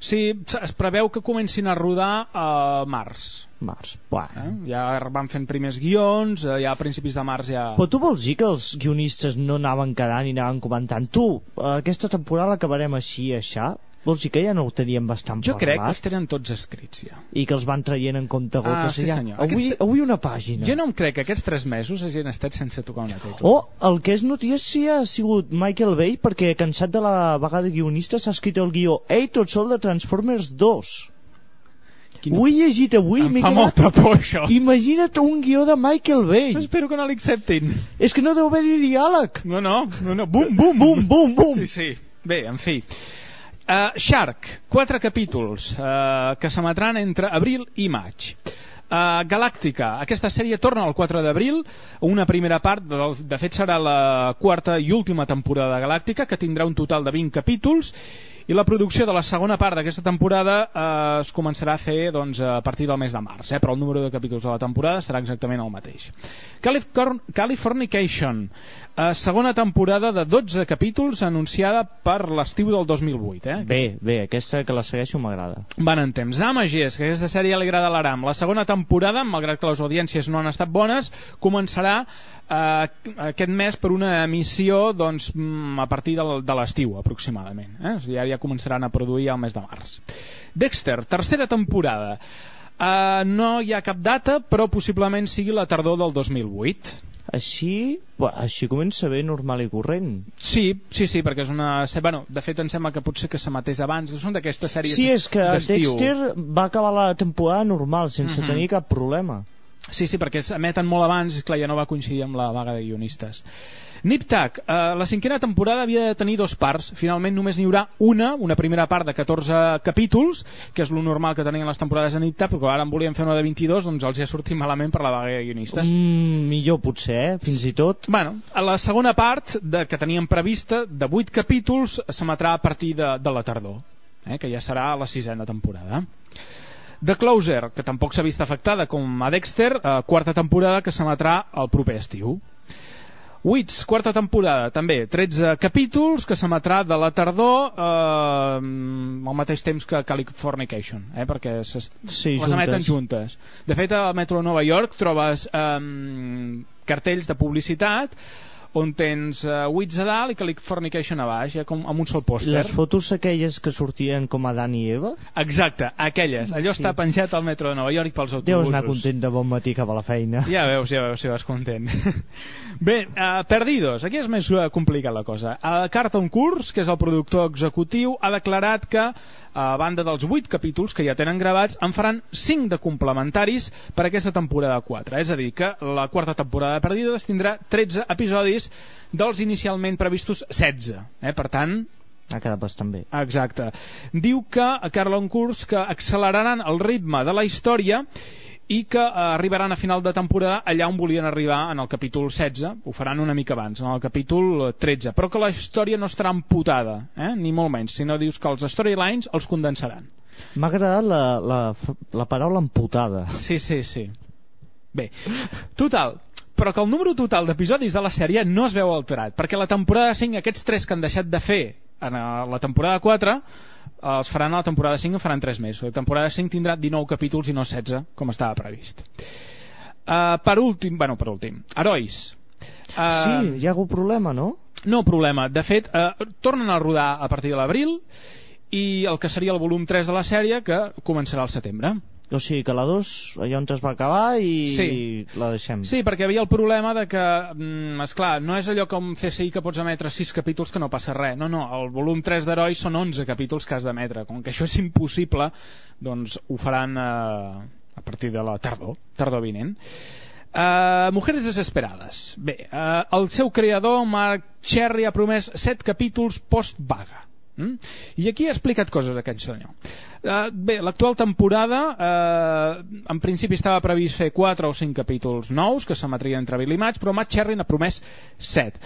Speaker 1: Sí, es preveu que comencin a rodar a març.
Speaker 2: Març, buah.
Speaker 1: Eh? Ja van fent primers guions, eh, ja a principis de març ja...
Speaker 2: Però tu vols dir que els guionistes no anaven quedant i anaven comentant tu, eh, aquesta temporada l'acabarem així i això? Vols dir que ja no ho tenien bastant
Speaker 1: Jo
Speaker 2: parlat?
Speaker 1: crec que els tenen tots escrits ja.
Speaker 2: I que els van traient en compte gotes.
Speaker 1: Ah, sí,
Speaker 2: ja.
Speaker 1: senyor.
Speaker 2: Avui,
Speaker 1: Aquesta-
Speaker 2: avui una pàgina.
Speaker 1: Jo no em crec que aquests tres mesos hagin estat sense tocar una tecla.
Speaker 2: O el que és notícia ha sigut Michael Bay perquè cansat de la vaga de guionistes s'ha escrit el guió Ei, tot sol de Transformers 2.
Speaker 1: Quin-
Speaker 2: Ho he llegit avui
Speaker 1: Em fa molta por, això.
Speaker 2: Imagina't un guió de Michael Bay.
Speaker 1: Espero que no l'acceptin.
Speaker 2: És que no deu haver-hi diàleg.
Speaker 1: No, no, no, no. Bum, bum,
Speaker 2: Bum, bum, bum.
Speaker 1: Sí, sí. Bé, en fi. Uh, Shark, quatre capítols uh, que s'emetran entre abril i maig. Uh, Galàctica, aquesta sèrie torna el 4 d'abril, una primera part, de, de fet serà la quarta i última temporada de Galàctica, que tindrà un total de 20 capítols, i la producció de la segona part d'aquesta temporada eh, es començarà a fer doncs, a partir del mes de març, eh, però el número de capítols de la temporada serà exactament el mateix. Californ Californication, eh, segona temporada de 12 capítols anunciada per l'estiu del 2008. Eh?
Speaker 2: Bé, bé, aquesta que la segueixo m'agrada.
Speaker 1: Van en temps. Amages, que aquesta sèrie li agrada a l'Aram. La segona temporada, malgrat que les audiències no han estat bones, començarà eh, aquest mes per una emissió doncs, mm, a partir del, de l'estiu, aproximadament. Eh? Ja, ja començaran a produir al mes de març. Dexter, tercera temporada. Uh, no hi ha cap data, però possiblement sigui la tardor del 2008.
Speaker 2: Així, així comença bé normal i corrent.
Speaker 1: Sí, sí, sí, perquè és una... Bueno, de fet, em sembla que potser que s'emetés abans. Són d'aquestes sèries
Speaker 2: Sí, és que. Dexter va acabar la temporada normal, sense
Speaker 1: Mhm.
Speaker 2: tenir cap problema.
Speaker 1: Sí, sí, perquè s'emeten molt abans i clar, ja no va coincidir amb la vaga de guionistes. Nip Tuck, eh, la cinquena temporada havia de tenir dos parts, finalment només n'hi haurà una, una primera part de 14 capítols, que és lo normal que tenien les temporades de Nip Tuck, però ara en volien fer una de 22, doncs els ha sortit malament per la vaga de guionistes.
Speaker 2: Mm, millor potser, eh? fins i tot.
Speaker 1: Bueno, a la segona part de, que teníem prevista, de 8 capítols, s'emetrà a partir de, de la tardor, eh, que ja serà la sisena temporada. The Closer, que tampoc s'ha vist afectada com a Dexter, eh, quarta temporada que s'emetrà el proper estiu. Wits, quarta temporada, també, 13 capítols que s'emetrà de la tardor eh, al mateix temps que Californication, eh, perquè
Speaker 2: Sí,
Speaker 1: les emeten
Speaker 2: juntes.
Speaker 1: juntes. De fet, a Metro Nova York trobes eh, cartells de publicitat on tens uh, Wits a dalt i Californication a baix, eh, com amb un sol pòster.
Speaker 2: Les fotos aquelles que sortien com a Dan i Eva,
Speaker 1: Exacte, aquelles. Allò
Speaker 2: Sí.
Speaker 1: està penjat al metro de Nova York pels autobusos.
Speaker 2: deus anar content de bon matí cap a la feina.
Speaker 1: Ja veus, ja veus si vas content. (laughs) Bé, uh, Perdidos, aquí és més uh, complicat la cosa. Uh, Carton Kurs, que és el productor executiu, ha declarat que a banda dels 8 capítols que ja tenen gravats, en faran 5 de complementaris per aquesta temporada 4. És a dir, que la quarta temporada de Perdidos tindrà 13 episodis dels inicialment previstos 16. Eh? Per tant,
Speaker 2: Ha quedat bastant bé.
Speaker 1: Exacte. Diu que a Carlon Kurs que acceleraran el ritme de la història i que eh, arribaran a final de temporada allà on volien arribar en el capítol 16, ho faran una mica abans, en el capítol 13, però que la història no estarà amputada, eh? ni molt menys, sinó dius que els storylines els condensaran.
Speaker 2: M'ha agradat la, la, la paraula amputada.
Speaker 1: Sí, sí, sí. Bé, total, però que el número total d'episodis de la sèrie no es veu alterat, perquè la temporada 5, aquests tres que han deixat de fer en eh, la temporada 4, els faran a la temporada 5 en faran 3 més. La temporada 5 tindrà 19 capítols i no 16, com estava previst. Uh, per últim, bueno, per últim, Herois. Uh,
Speaker 2: Sí, hi ha hagut problema, no?
Speaker 1: no problema. De fet, eh, tornen a rodar a partir de l'abril i el que seria el volum 3 de la sèrie que començarà al setembre.
Speaker 2: O sigui que la 2 allà on es va acabar i
Speaker 1: Sí.
Speaker 2: la deixem.
Speaker 1: Sí, perquè havia el problema de que, mm, esclar, no és allò com CSI que pots emetre 6 capítols que no passa res. No, no, el volum 3 d'Heroi són 11 capítols que has d'emetre. Com que això és impossible, doncs ho faran eh, a partir de la tardor, tardor vinent. Uh, Mujeres desesperades. Bé, uh, el seu creador, Mark Cherry, ha promès 7 capítols post-vaga. Mm? I aquí ha explicat coses aquest senyor. Uh, bé, l'actual temporada uh, en principi estava previst fer 4 o 5 capítols nous que s'emetrien entre abril i maig, però Matt Cherry n'ha promès 7.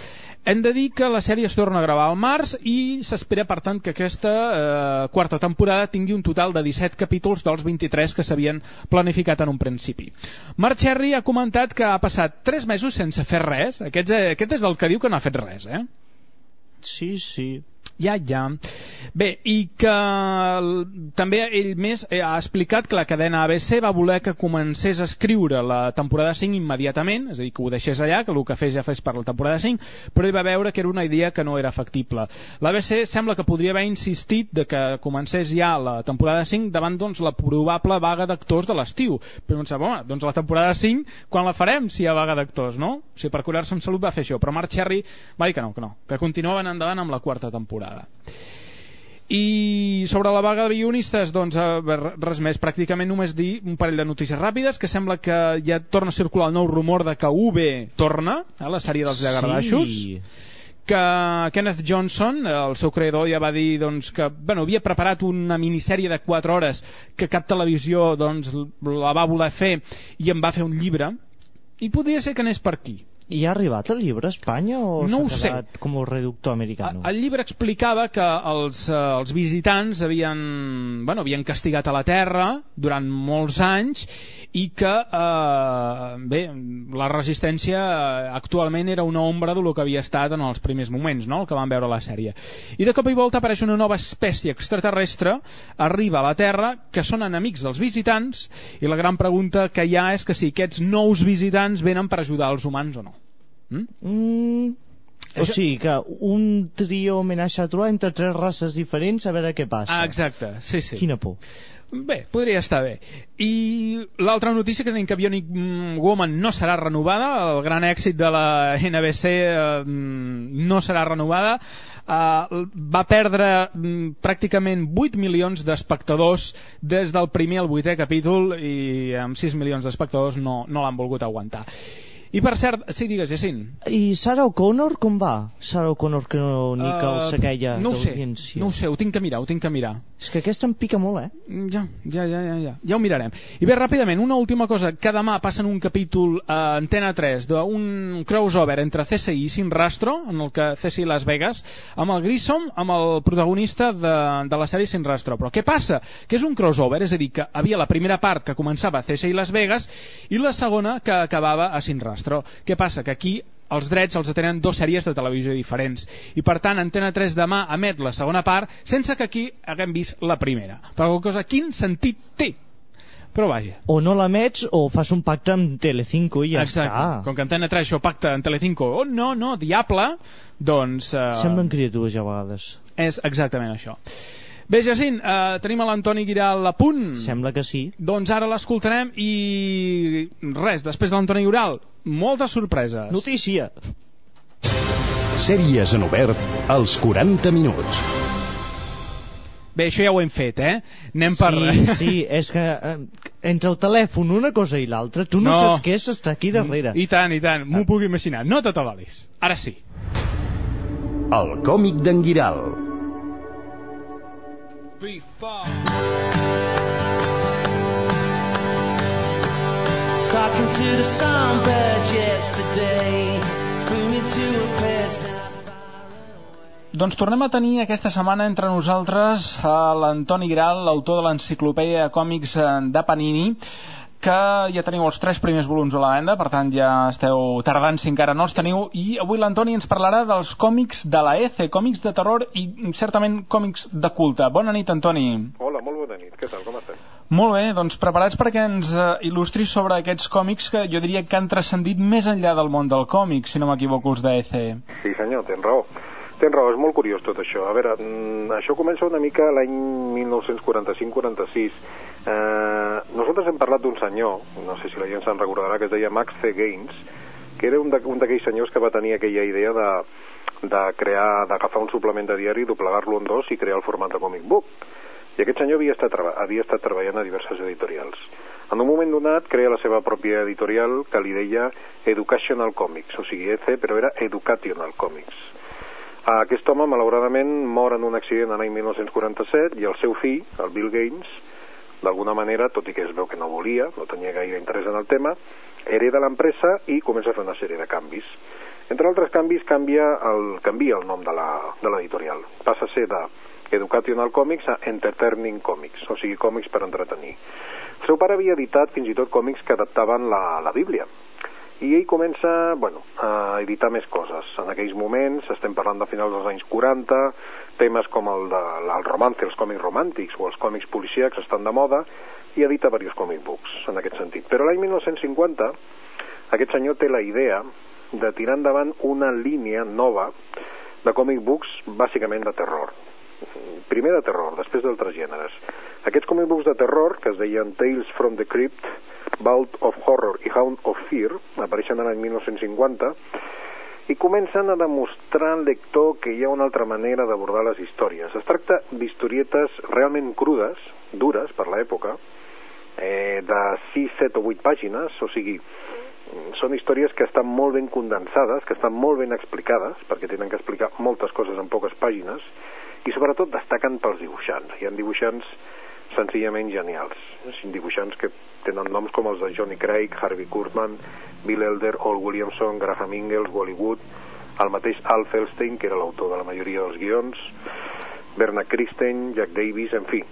Speaker 1: Hem de dir que la sèrie es torna a gravar al març i s'espera, per tant, que aquesta eh, quarta temporada tingui un total de 17 capítols dels 23 que s'havien planificat en un principi. Mark Cherry ha comentat que ha passat 3 mesos sense fer res. Aquest, és- aquest és el que diu que no ha fet res, eh?
Speaker 2: Sí, sí.
Speaker 1: Ja, ja. Bé, i que també ell més eh, ha explicat que la cadena ABC va voler que comencés a escriure la temporada 5 immediatament, és a dir, que ho deixés allà, que el que fes ja fes per la temporada 5, però ell va veure que era una idea que no era factible. L'ABC sembla que podria haver insistit de que comencés ja la temporada 5 davant doncs, la probable vaga d'actors de l'estiu. Però pensava, home, doncs la temporada 5, quan la farem si hi ha vaga d'actors, no? O sigui, per curar-se en salut va fer això, però Mark Cherry va dir que no, que no, que continuaven endavant amb la quarta temporada. I sobre la vaga de guionistes, doncs res més, pràcticament només dir un parell de notícies ràpides, que sembla que ja torna a circular el nou rumor de que UB torna, eh, la sèrie dels llagardaixos,
Speaker 2: Sí.
Speaker 1: que Kenneth Johnson, el seu creador, ja va dir doncs, que bueno, havia preparat una minissèrie de 4 hores que cap televisió doncs, la va voler fer i en va fer un llibre, i podria ser que anés per aquí.
Speaker 2: I ha arribat el llibre a Espanya o
Speaker 1: No
Speaker 2: s'ha
Speaker 1: sé.
Speaker 2: quedat com el reductor americano?
Speaker 1: El llibre explicava que els, eh, els visitants havien, bueno, havien castigat a la Terra durant molts anys i que eh, bé, la resistència eh, actualment era una ombra del que havia estat en els primers moments, no? el que vam veure a la sèrie. I de cop i volta apareix una nova espècie extraterrestre, arriba a la Terra, que són enemics dels visitants, i la gran pregunta que hi ha és que si aquests nous visitants venen per ajudar els humans o no. Mm?
Speaker 2: Mm, o sigui que un trio homenatge a trobar entre tres races diferents a veure què passa.
Speaker 1: Ah, exacte, sí, sí.
Speaker 2: Quina por.
Speaker 1: Bé, podria estar bé. I l'altra notícia que tenim que Bionic mm, Woman no serà renovada, el gran èxit de la NBC eh, mm, no serà renovada, eh, va perdre mm, pràcticament 8 milions d'espectadors des del primer al vuitè capítol i amb 6 milions d'espectadors no, no l'han volgut aguantar. I per cert, sí, digues, Jacint.
Speaker 2: I Sarah O'Connor com va? Sarah O'Connor que no, ni que el
Speaker 1: Eh,
Speaker 2: s'aquella
Speaker 1: no sé,
Speaker 2: d'audiència.
Speaker 1: no ho sé, ho tinc que mirar, ho tinc que mirar.
Speaker 2: És que aquesta em pica molt, eh?
Speaker 1: Ja, ja, ja, ja, ja. Ja ho mirarem. I bé, ràpidament, una última cosa. Que demà passen un capítol a Antena 3 d'un crossover entre CSI i Sin Rastro, en el que CSI Las Vegas, amb el Grissom, amb el protagonista de, de la sèrie Sin Rastro. Però què passa? Que és un crossover, és a dir, que havia la primera part que començava a CSI Las Vegas i la segona que acabava a Sin Rastro. Què passa? Que aquí els drets els atenen dos sèries de televisió diferents i per tant Antena 3 demà emet la segona part sense que aquí haguem vist la primera per qual cosa, quin sentit té? però vaja
Speaker 2: O no l'emets o fas un pacte amb Telecinco i ja
Speaker 1: Exacte.
Speaker 2: està.
Speaker 1: com que Antena 3 això pacta en Telecinco oh no, no, diable doncs eh,
Speaker 2: Semblen criatures ja a vegades.
Speaker 1: és exactament això Bé, Jacint, eh, tenim a l'Antoni Giral a punt.
Speaker 2: Sembla que sí.
Speaker 1: Doncs ara l'escoltarem i res, després de l'Antoni Giral, moltes sorpreses.
Speaker 2: Notícia.
Speaker 3: Sèries en obert als 40 minuts.
Speaker 1: Bé, això ja ho hem fet, eh? Anem per...
Speaker 2: Sí, sí, és que eh, entre el telèfon, una cosa i l'altra, tu no,
Speaker 1: No.
Speaker 2: saps què és estar aquí darrere.
Speaker 1: I tant, i tant, m'ho puc imaginar. No t'atabalis. Ara sí.
Speaker 3: El còmic d'en Guiral.
Speaker 14: Talking to the songbird yesterday, flew me to a place now.
Speaker 1: Doncs tornem a tenir aquesta setmana entre nosaltres a l'Antoni Giral, l'autor de l'enciclopèdia de còmics eh, de Panini, que ja teniu els tres primers volums a la venda, per tant ja esteu tardant si encara no els teniu, i avui l'Antoni ens parlarà dels còmics de la ECE, còmics de terror i certament còmics de culte. Bona nit, Antoni.
Speaker 15: Hola, molt bona nit. Què tal, com estàs?
Speaker 1: Molt bé, doncs preparats perquè ens eh, il·lustris sobre aquests còmics que jo diria que han transcendit més enllà del món del còmic, si no m'equivoco, els d'ECE.
Speaker 15: Sí, senyor, tens raó. Tens raó, és molt curiós tot això. A veure, mm, això comença una mica l'any 1945-46. Eh, nosaltres hem parlat d'un senyor, no sé si la gent se'n recordarà, que es deia Max C. Gaines, que era un d'aquells senyors que va tenir aquella idea de, de crear, d'agafar un suplement de diari, doblegar-lo en dos i crear el format de comic book. I aquest senyor havia estat, havia estat treballant a diverses editorials. En un moment donat crea la seva pròpia editorial que li deia Educational Comics, o sigui EC, però era Educational Comics. Aquest home, malauradament, mor en un accident l'any 1947 i el seu fill, el Bill Gaines, d'alguna manera, tot i que es veu que no volia, no tenia gaire interès en el tema, hereda l'empresa i comença a fer una sèrie de canvis. Entre altres canvis, canvia el, canvia el nom de l'editorial. Passa a ser de Educational Comics a Entertaining Comics, o sigui, còmics per entretenir. El seu pare havia editat fins i tot còmics que adaptaven la, la Bíblia, i ell comença bueno, a editar més coses. En aquells moments, estem parlant de finals dels anys 40, temes com el, de, el romance, els còmics romàntics o els còmics policíacs estan de moda, i edita diversos comic books en aquest sentit. Però l'any 1950 aquest senyor té la idea de tirar endavant una línia nova de comic books bàsicament de terror. Primer de terror, després d'altres gèneres. Aquests comic books de terror, que es deien Tales from the Crypt, Vault of Horror i Hound of Fear, apareixen l'any 1950, i comencen a demostrar al lector que hi ha una altra manera d'abordar les històries. Es tracta d'historietes realment crudes, dures per l'època, eh, de 6, 7 o 8 pàgines, o sigui, són històries que estan molt ben condensades, que estan molt ben explicades, perquè tenen que explicar moltes coses en poques pàgines, i sobretot destaquen pels dibuixants. Hi ha dibuixants senzillament genials. Dibuixants que tenen noms com els de Johnny Craig, Harvey Kurtzman, Bill Elder, Ol Williamson, Graham Ingalls, Wally Wood, el mateix Al Feldstein, que era l'autor de la majoria dels guions, Bernard Kristen, Jack Davis, en fi,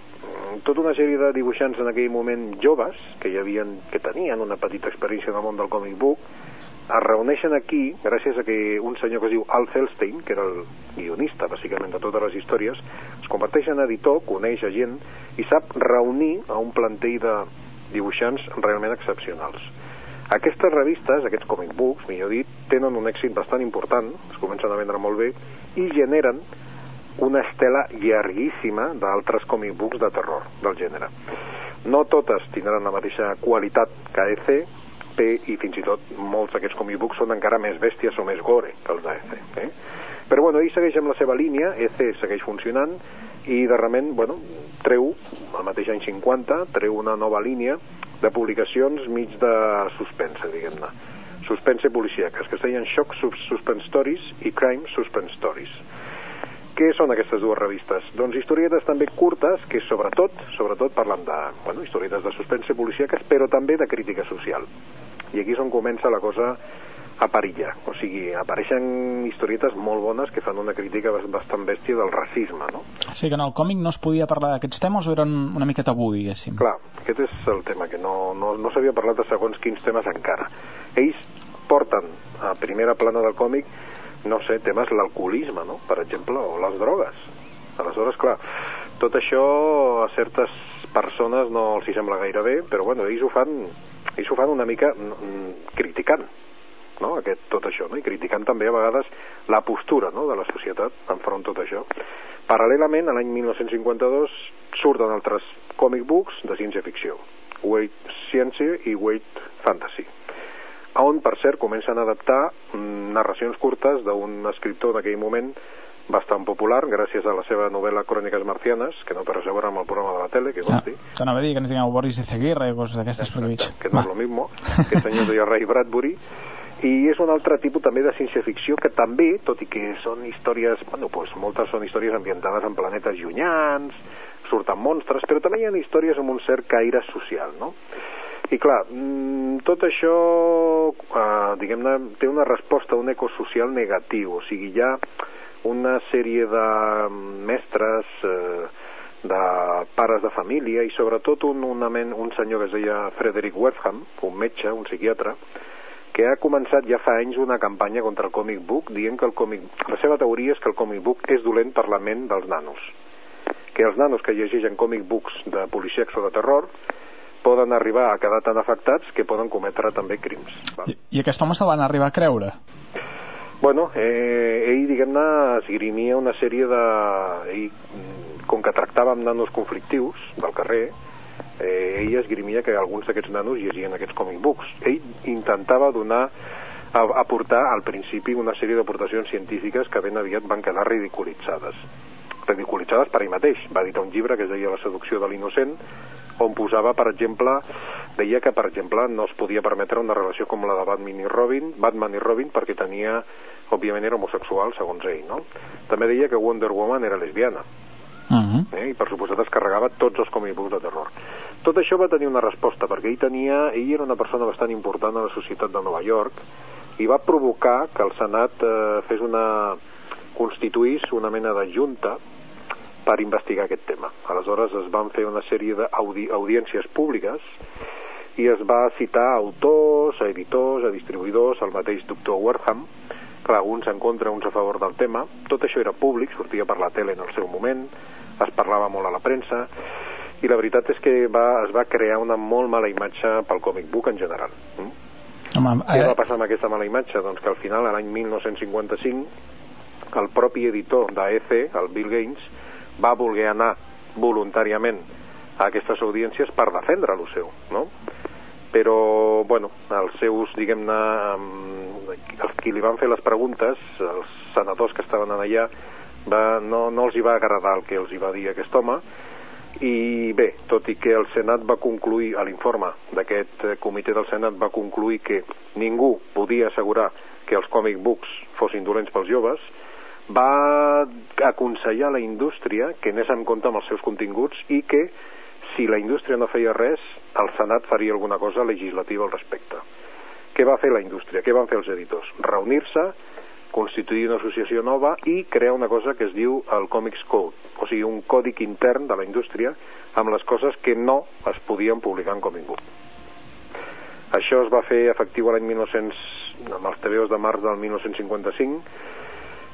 Speaker 15: tota una sèrie de dibuixants en aquell moment joves, que hi havien, que tenien una petita experiència en el món del comic book, es reuneixen aquí gràcies a que un senyor que es diu Al Feldstein, que era el guionista, bàsicament, de totes les històries, es converteix en editor, coneix a gent i sap reunir a un plantell de dibuixants realment excepcionals. Aquestes revistes, aquests comic books, millor dit, tenen un èxit bastant important, es comencen a vendre molt bé, i generen una estela llarguíssima d'altres comic books de terror del gènere. No totes tindran la mateixa qualitat que EC, P i fins i tot molts d'aquests comic books són encara més bèsties o més gore que els d'EC. Eh? Però bueno, ell segueix amb la seva línia, EC segueix funcionant i de repent, bueno, treu, el mateix any 50, treu una nova línia de publicacions mig de suspense, diguem-ne. Suspense policíaques, que es deien Shock Sus- Suspense Stories i Crime Suspense Stories. Què són aquestes dues revistes? Doncs historietes també curtes, que sobretot, sobretot parlen de, bueno, historietes de suspense policíaques, però també de crítica social. I aquí és on comença la cosa a perillar. O sigui, apareixen historietes molt bones que fan una crítica bas- bastant bèstia del racisme, no?
Speaker 1: O sigui que en el còmic no es podia parlar d'aquests temes o eren una mica tabú, diguéssim?
Speaker 15: Clar, aquest és el tema, que no, no, no s'havia parlat de segons quins temes encara. Ells porten a primera plana del còmic, no sé, temes l'alcoholisme, no?, per exemple, o les drogues. Aleshores, clar, tot això a certes persones no els hi sembla gaire bé, però bueno, ells ho fan, ells ho fan una mica mm, criticant, no? Aquest, tot això, no? i criticant també a vegades la postura no? de la societat enfront tot això. Paral·lelament, l'any 1952 surten altres comic books de ciència-ficció, Wait Ciència i Wait Fantasy, on, per cert, comencen a adaptar mm, narracions curtes d'un escriptor d'aquell moment bastant popular, gràcies a la seva novel·la Cròniques Marcianes, que no té res a veure amb el programa de la tele, que
Speaker 1: Ah,
Speaker 15: consti,
Speaker 1: T'anava a dir que ens digueu Boris Izaguirre o coses d'aquestes per
Speaker 15: que no és lo mismo, que el senyor Ray Bradbury, i és un altre tipus també de ciència-ficció que també, tot i que són històries, bueno, pues, moltes són històries ambientades en planetes llunyans, surten monstres, però també hi ha històries amb un cert caire social, no? I clar, mm, tot això, eh, diguem-ne, té una resposta un ecosocial negatiu, o sigui, hi ha una sèrie de mestres, eh, de pares de família i sobretot un, men, un senyor que es deia Frederick Wertham, un metge, un psiquiatre, que ha començat ja fa anys una campanya contra el comic book dient que el comic... La seva teoria és que el comic book és dolent per la ment dels nanos. Que els nanos que llegeixen comic books de policies o de terror poden arribar a quedar tan afectats que poden cometre també crims. Va?
Speaker 1: I, I aquest home se'l van arribar a creure.
Speaker 15: Bueno, eh, ell, diguem-ne, esgrimia una sèrie de... Ell, mm, com que tractava amb nanos conflictius del carrer, eh, ell esgrimia que alguns d'aquests nanos llegien aquests comic books. Ell intentava donar a, aportar al principi una sèrie d'aportacions científiques que ben aviat van quedar ridiculitzades. Ridiculitzades per ell mateix. Va editar un llibre que es deia La seducció de l'innocent, on posava, per exemple, deia que, per exemple, no es podia permetre una relació com la de Batman i Robin, Batman i Robin perquè tenia, òbviament, era homosexual, segons ell, no? També deia que Wonder Woman era lesbiana,
Speaker 1: Uh -huh.
Speaker 15: eh? i per suposat es carregava tots els comic books de terror. Tot això va tenir una resposta, perquè ell tenia, ell era una persona bastant important a la societat de Nova York, i va provocar que el Senat eh, fes una... constituís una mena de junta per investigar aquest tema. Aleshores es van fer una sèrie d'audiències públiques i es va citar a autors, a editors, a distribuïdors, el mateix doctor Wertham, clar, uns en contra, uns a favor del tema. Tot això era públic, sortia per la tele en el seu moment, es parlava molt a la premsa, i la veritat és que va, es va crear una molt mala imatge pel còmic book en general. Mm?
Speaker 1: Home,
Speaker 15: Què
Speaker 1: eh,
Speaker 15: va passar amb aquesta mala imatge? Doncs que al final, l'any 1955, el propi editor d'AEC, el Bill Gaines, va voler anar voluntàriament a aquestes audiències per defendre lo seu, no? Però, bueno, els seus, diguem-ne, em, els qui li van fer les preguntes, els senadors que estaven allà, va, no, no els hi va agradar el que els hi va dir aquest home, i bé, tot i que el Senat va concluir, a l'informe d'aquest eh, comitè del Senat va concluir que ningú podia assegurar que els comic books fossin dolents pels joves, va aconsellar a la indústria que anés en compte amb els seus continguts i que si la indústria no feia res, el Senat faria alguna cosa legislativa al respecte. Què va fer la indústria? Què van fer els editors? Reunir-se, constituir una associació nova i crear una cosa que es diu el Comics Code, o sigui, un còdic intern de la indústria amb les coses que no es podien publicar en comic book. Això es va fer efectiu l'any 1900, amb els TVOs de març del 1955.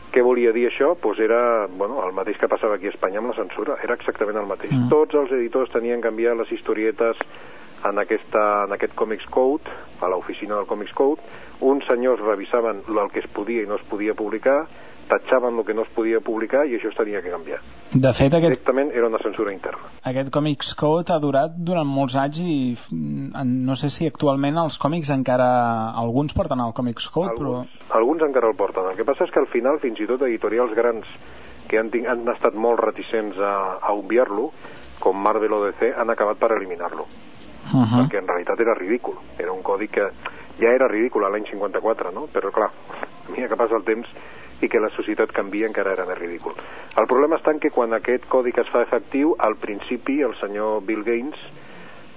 Speaker 15: Què volia dir això? Pues era bueno, el mateix que passava aquí a Espanya amb la censura, era exactament el mateix. Mm. Tots els editors tenien que enviar les historietes en, aquesta, en aquest Comics Code, a l'oficina del Comics Code, uns senyors revisaven el que es podia i no es podia publicar, tatxaven el que no es podia publicar i això es tenia que canviar.
Speaker 1: de fet, aquest,
Speaker 15: Directament era una censura interna.
Speaker 1: aquest Comics Code ha durat durant molts anys i mm, no sé si actualment els còmics encara... Alguns porten el Comics Code, però...
Speaker 15: Alguns encara el porten. El que passa és que al final, fins i tot editorials grans que han, han estat molt reticents a, a obviar-lo, com Marvel o DC, han acabat per eliminar-lo.
Speaker 1: Uh -huh.
Speaker 15: perquè en realitat era ridícul. Era un codi que ja era ridícul l'any 54, no? Però clar, a mesura que passa el temps i que la societat canvia encara era més ridícul. El problema està en que quan aquest codi es fa efectiu, al principi el senyor Bill Gaines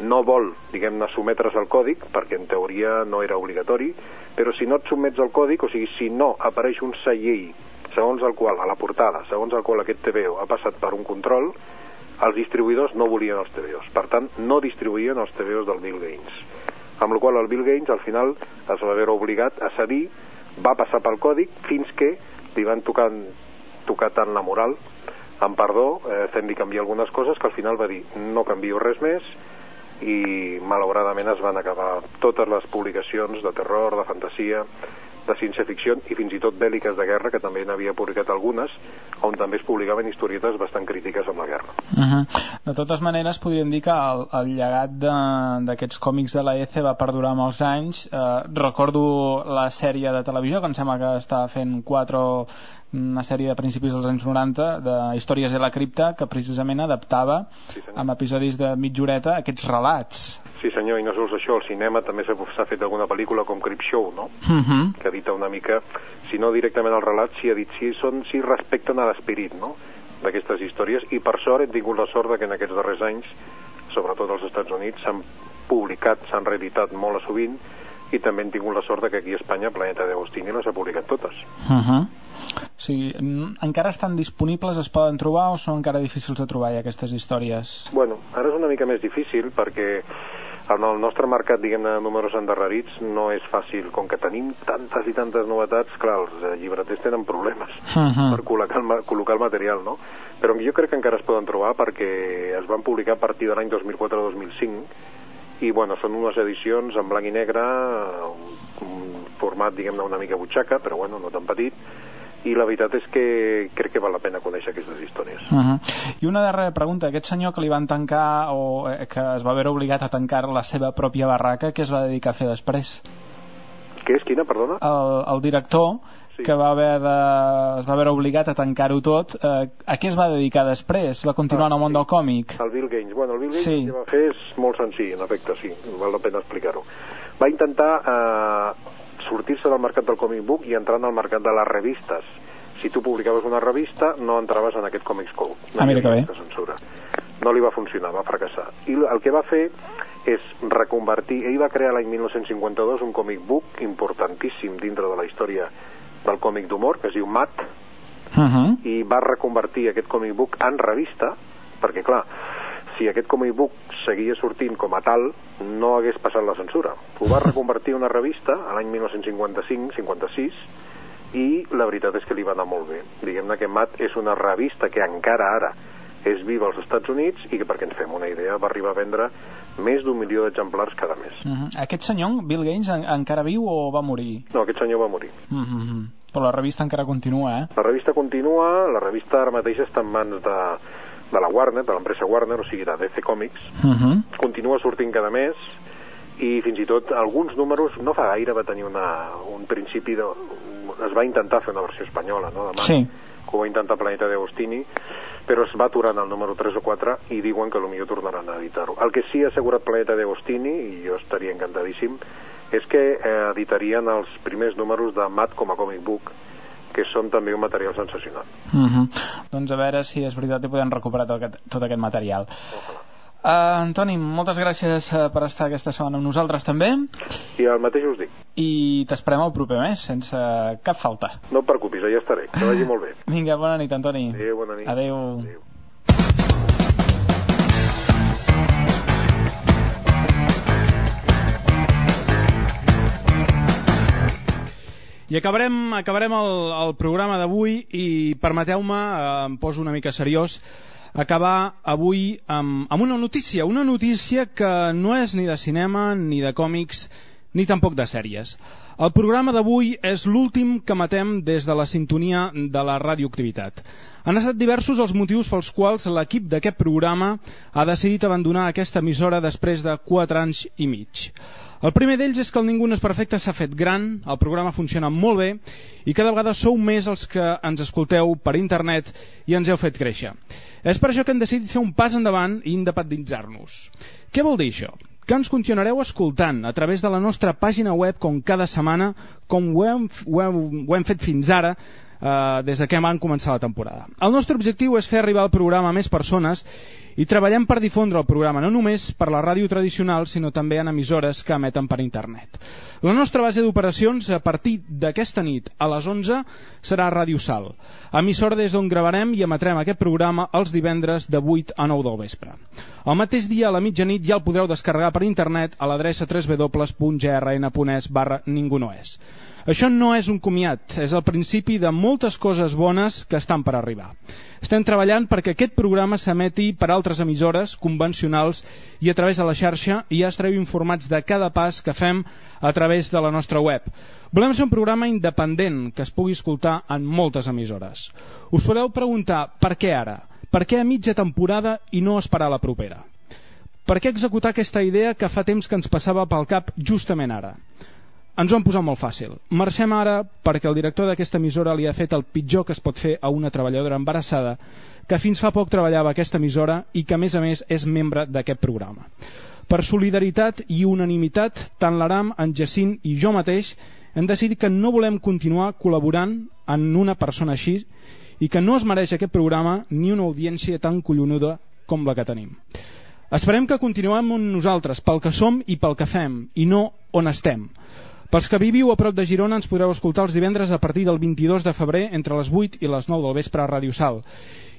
Speaker 15: no vol, diguem-ne, sotmetre's al còdic, perquè en teoria no era obligatori, però si no et sotmets al còdic, o sigui, si no apareix un cellell segons el qual, a la portada, segons el qual aquest TVO ha passat per un control, els distribuïdors no volien els TVOs. Per tant, no distribuïen els TVOs del Bill Gaines. Amb la qual el Bill Gaines, al final, es va veure obligat a cedir, va passar pel còdic fins que li van tocar, tocar tant la moral, amb perdó, eh, fent-li canviar algunes coses, que al final va dir no canvio res més, i malauradament es van acabar totes les publicacions de terror, de fantasia, de ciència-ficció i fins i tot bèl·liques de guerra, que també n'havia publicat algunes, on també es publicaven historietes bastant crítiques amb la guerra.
Speaker 1: Uh -huh. De totes maneres, podríem dir que el, el llegat de- d'aquests còmics de la ECE va perdurar els anys. Eh, recordo la sèrie de televisió, que em sembla que estava fent quatre una sèrie de principis dels anys 90 de Històries de la cripta que precisament adaptava amb episodis de mitja horeta aquests relats
Speaker 15: Sí senyor, i no sols això, al cinema també s'ha fet alguna pel·lícula com Creepshow, no?
Speaker 1: uh -huh.
Speaker 15: que edita una mica, si no directament el relat, si, edit, si, són, si respecten a l'esperit no? d'aquestes històries, i per sort hem tingut la sort de que en aquests darrers anys, sobretot als Estats Units, s'han publicat, s'han reeditat molt a sovint, i també hem tingut la sort de que aquí a Espanya, Planeta de Agostini, les ha publicat totes.
Speaker 1: Uh -huh. n- encara estan disponibles, es poden trobar o són encara difícils de trobar ja, aquestes històries?
Speaker 15: Bueno, ara és una mica més difícil perquè en el nostre mercat, diguem-ne, números endarrerits no és fàcil. Com que tenim tantes i tantes novetats, clar, els eh, llibreters tenen problemes (laughs)
Speaker 1: Uh -huh.
Speaker 15: per col·locar el, col·locar el material, no? Però jo crec que encara es poden trobar perquè es van publicar a partir de l'any 2004-2005 i, bueno, són unes edicions en blanc i negre, un, un format, diguem-ne, una mica butxaca, però, bueno, no tan petit, i la veritat és que crec que val la pena conèixer aquestes històries.
Speaker 1: Uh -huh. I una darrera pregunta, aquest senyor que li van tancar o eh, que es va veure obligat a tancar la seva pròpia barraca, què es va dedicar a fer després?
Speaker 15: Què és, quina, perdona?
Speaker 1: El, el director
Speaker 15: Sí.
Speaker 16: que va haver de, es va veure obligat a tancar-ho tot. Eh, a què es va dedicar després? Va continuar en el món del còmic?
Speaker 15: El Bill Gaines. Bueno, el Bill Gaines
Speaker 16: Sí.
Speaker 15: sí. que va fer és molt senzill, en efecte, sí, val la pena explicar-ho. Va intentar eh, sortir-se del mercat del comic book i entrar en el mercat de les revistes. Si tu publicaves una revista, no entraves en aquest Comics Code. No
Speaker 16: Ah, mira que bé.
Speaker 15: censura. No li va funcionar, va fracassar. I el que va fer és reconvertir... Ell va crear l'any 1952 un comic book importantíssim dintre de la història del còmic d'humor, que es diu Matt,
Speaker 16: Uh -huh.
Speaker 15: i va reconvertir aquest comic book en revista, perquè clar, si aquest comic book seguia sortint com a tal, no hagués passat la censura. Ho va reconvertir en una revista a l'any 1955-56 i la veritat és que li va anar molt bé. Diguem-ne que Matt és una revista que encara ara és viva als Estats Units i que, perquè ens fem una idea, va arribar a vendre més d'un milió d'exemplars cada mes.
Speaker 16: Uh -huh. Aquest senyor, Bill Gaines, en, encara viu o va morir?
Speaker 15: No, aquest senyor va morir.
Speaker 16: Uh -huh. Però la revista encara continua, eh?
Speaker 15: La revista continua, la revista ara mateix està en mans de, de la Warner, de l'empresa Warner, o sigui, de DC Comics.
Speaker 16: Uh -huh.
Speaker 15: Continua sortint cada mes i fins i tot alguns números, no fa gaire va tenir una, un principi de... es va intentar fer una versió espanyola, no?, de Matt,
Speaker 16: Sí.
Speaker 15: que ho va intentar Planeta de Agostini, però es va aturar en el número 3 o 4 i diuen que potser tornaran a editar-ho. El que sí ha assegurat Planeta de Agostini, i jo estaria encantadíssim, és que eh, editarien els primers números de Matt com a comic book, que són també un material sensacional.
Speaker 16: Uh -huh. Doncs a veure si és veritat i podem recuperar tot aquest, tot aquest material. Uh, Antoni, moltes gràcies uh, per estar aquesta setmana amb nosaltres també
Speaker 15: I el mateix us dic,
Speaker 16: i t'esperem el proper mes sense cap falta.
Speaker 15: no et preocupis, allà estaré, que vagi molt bé. (laughs)
Speaker 16: Vinga, bona nit, Antoni.
Speaker 15: Adéu, bona nit.
Speaker 16: Adéu.
Speaker 15: Adéu.
Speaker 1: I acabarem, acabarem el, el programa d'avui i permeteu-me, eh, em poso una mica seriós, acabar avui amb, amb una notícia, una notícia que no és ni de cinema, ni de còmics, ni tampoc de sèries. El programa d'avui és l'últim que matem des de la sintonia de la radioactivitat. Han estat diversos els motius pels quals l'equip d'aquest programa ha decidit abandonar aquesta emissora després de 4 anys i mig. El primer d'ells és que el Ningú no és perfecte s'ha fet gran, el programa funciona molt bé i cada vegada sou més els que ens escolteu per internet i ens heu fet créixer. És per això que hem decidit fer un pas endavant i independitzar-nos. Què vol dir això? Que ens continuareu escoltant a través de la nostra pàgina web com cada setmana, com ho hem, ho hem, ho hem fet fins ara, eh, des de que van començar la temporada. El nostre objectiu és fer arribar el programa a més persones i treballem per difondre el programa no només per la ràdio tradicional sinó també en emissores que emeten per internet. La nostra base d'operacions a partir d'aquesta nit a les 11 serà Ràdio Sal, emissora des d'on gravarem i emetrem aquest programa els divendres de 8 a 9 del vespre. El mateix dia a la mitjanit ja el podreu descarregar per internet a l'adreça www.grn.es barra ningú no és. Això no és un comiat, és el principi de moltes coses bones que estan per arribar. Estem treballant perquè aquest programa s'emeti per altres emissores convencionals i a través de la xarxa i ja estareu informats de cada pas que fem a través de la nostra web. Volem ser un programa independent que es pugui escoltar en moltes emissores. Us podeu preguntar per què ara? Per què a mitja temporada i no esperar la propera? Per què executar aquesta idea que fa temps que ens passava pel cap justament ara? Ens ho han posat molt fàcil. Marxem ara perquè el director d'aquesta emissora li ha fet el pitjor que es pot fer a una treballadora embarassada que fins fa poc treballava aquesta emissora i que a més a més és membre d'aquest programa. Per solidaritat i unanimitat, tant l'Aram, en Jacint i jo mateix hem decidit que no volem continuar col·laborant en una persona així i que no es mereix aquest programa ni una audiència tan collonuda com la que tenim. Esperem que continuem amb nosaltres pel que som i pel que fem i no on estem. Pels que viviu a prop de Girona ens podreu escoltar els divendres a partir del 22 de febrer entre les 8 i les 9 del vespre a Ràdio Sal.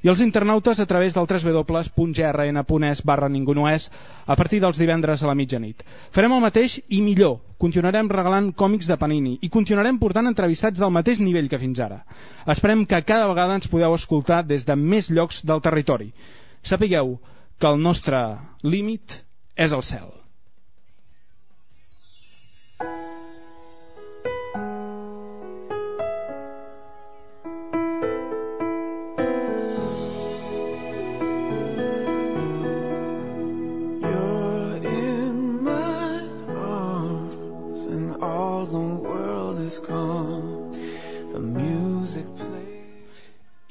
Speaker 1: I els internautes a través del www.grn.es barra ningú no és a partir dels divendres a la mitjanit. Farem el mateix i millor. Continuarem regalant còmics de Panini i continuarem portant entrevistats del mateix nivell que fins ara. Esperem que cada vegada ens podeu escoltar des de més llocs del territori. Sapigueu que el nostre límit és el cel.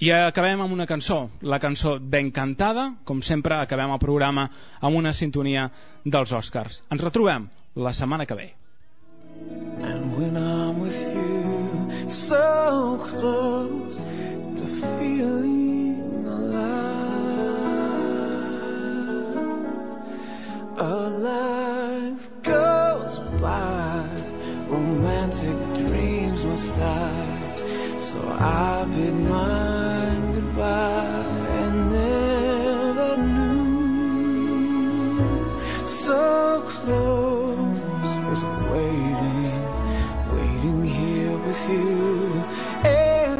Speaker 1: I acabem amb una cançó, la cançó d'Encantada, com sempre acabem el programa amb una sintonia dels Oscars. Ens retrobem la setmana que ve.
Speaker 11: And when I'm with you, so close to feeling alive, a life goes by, romantic dreams must die. So I bid my you.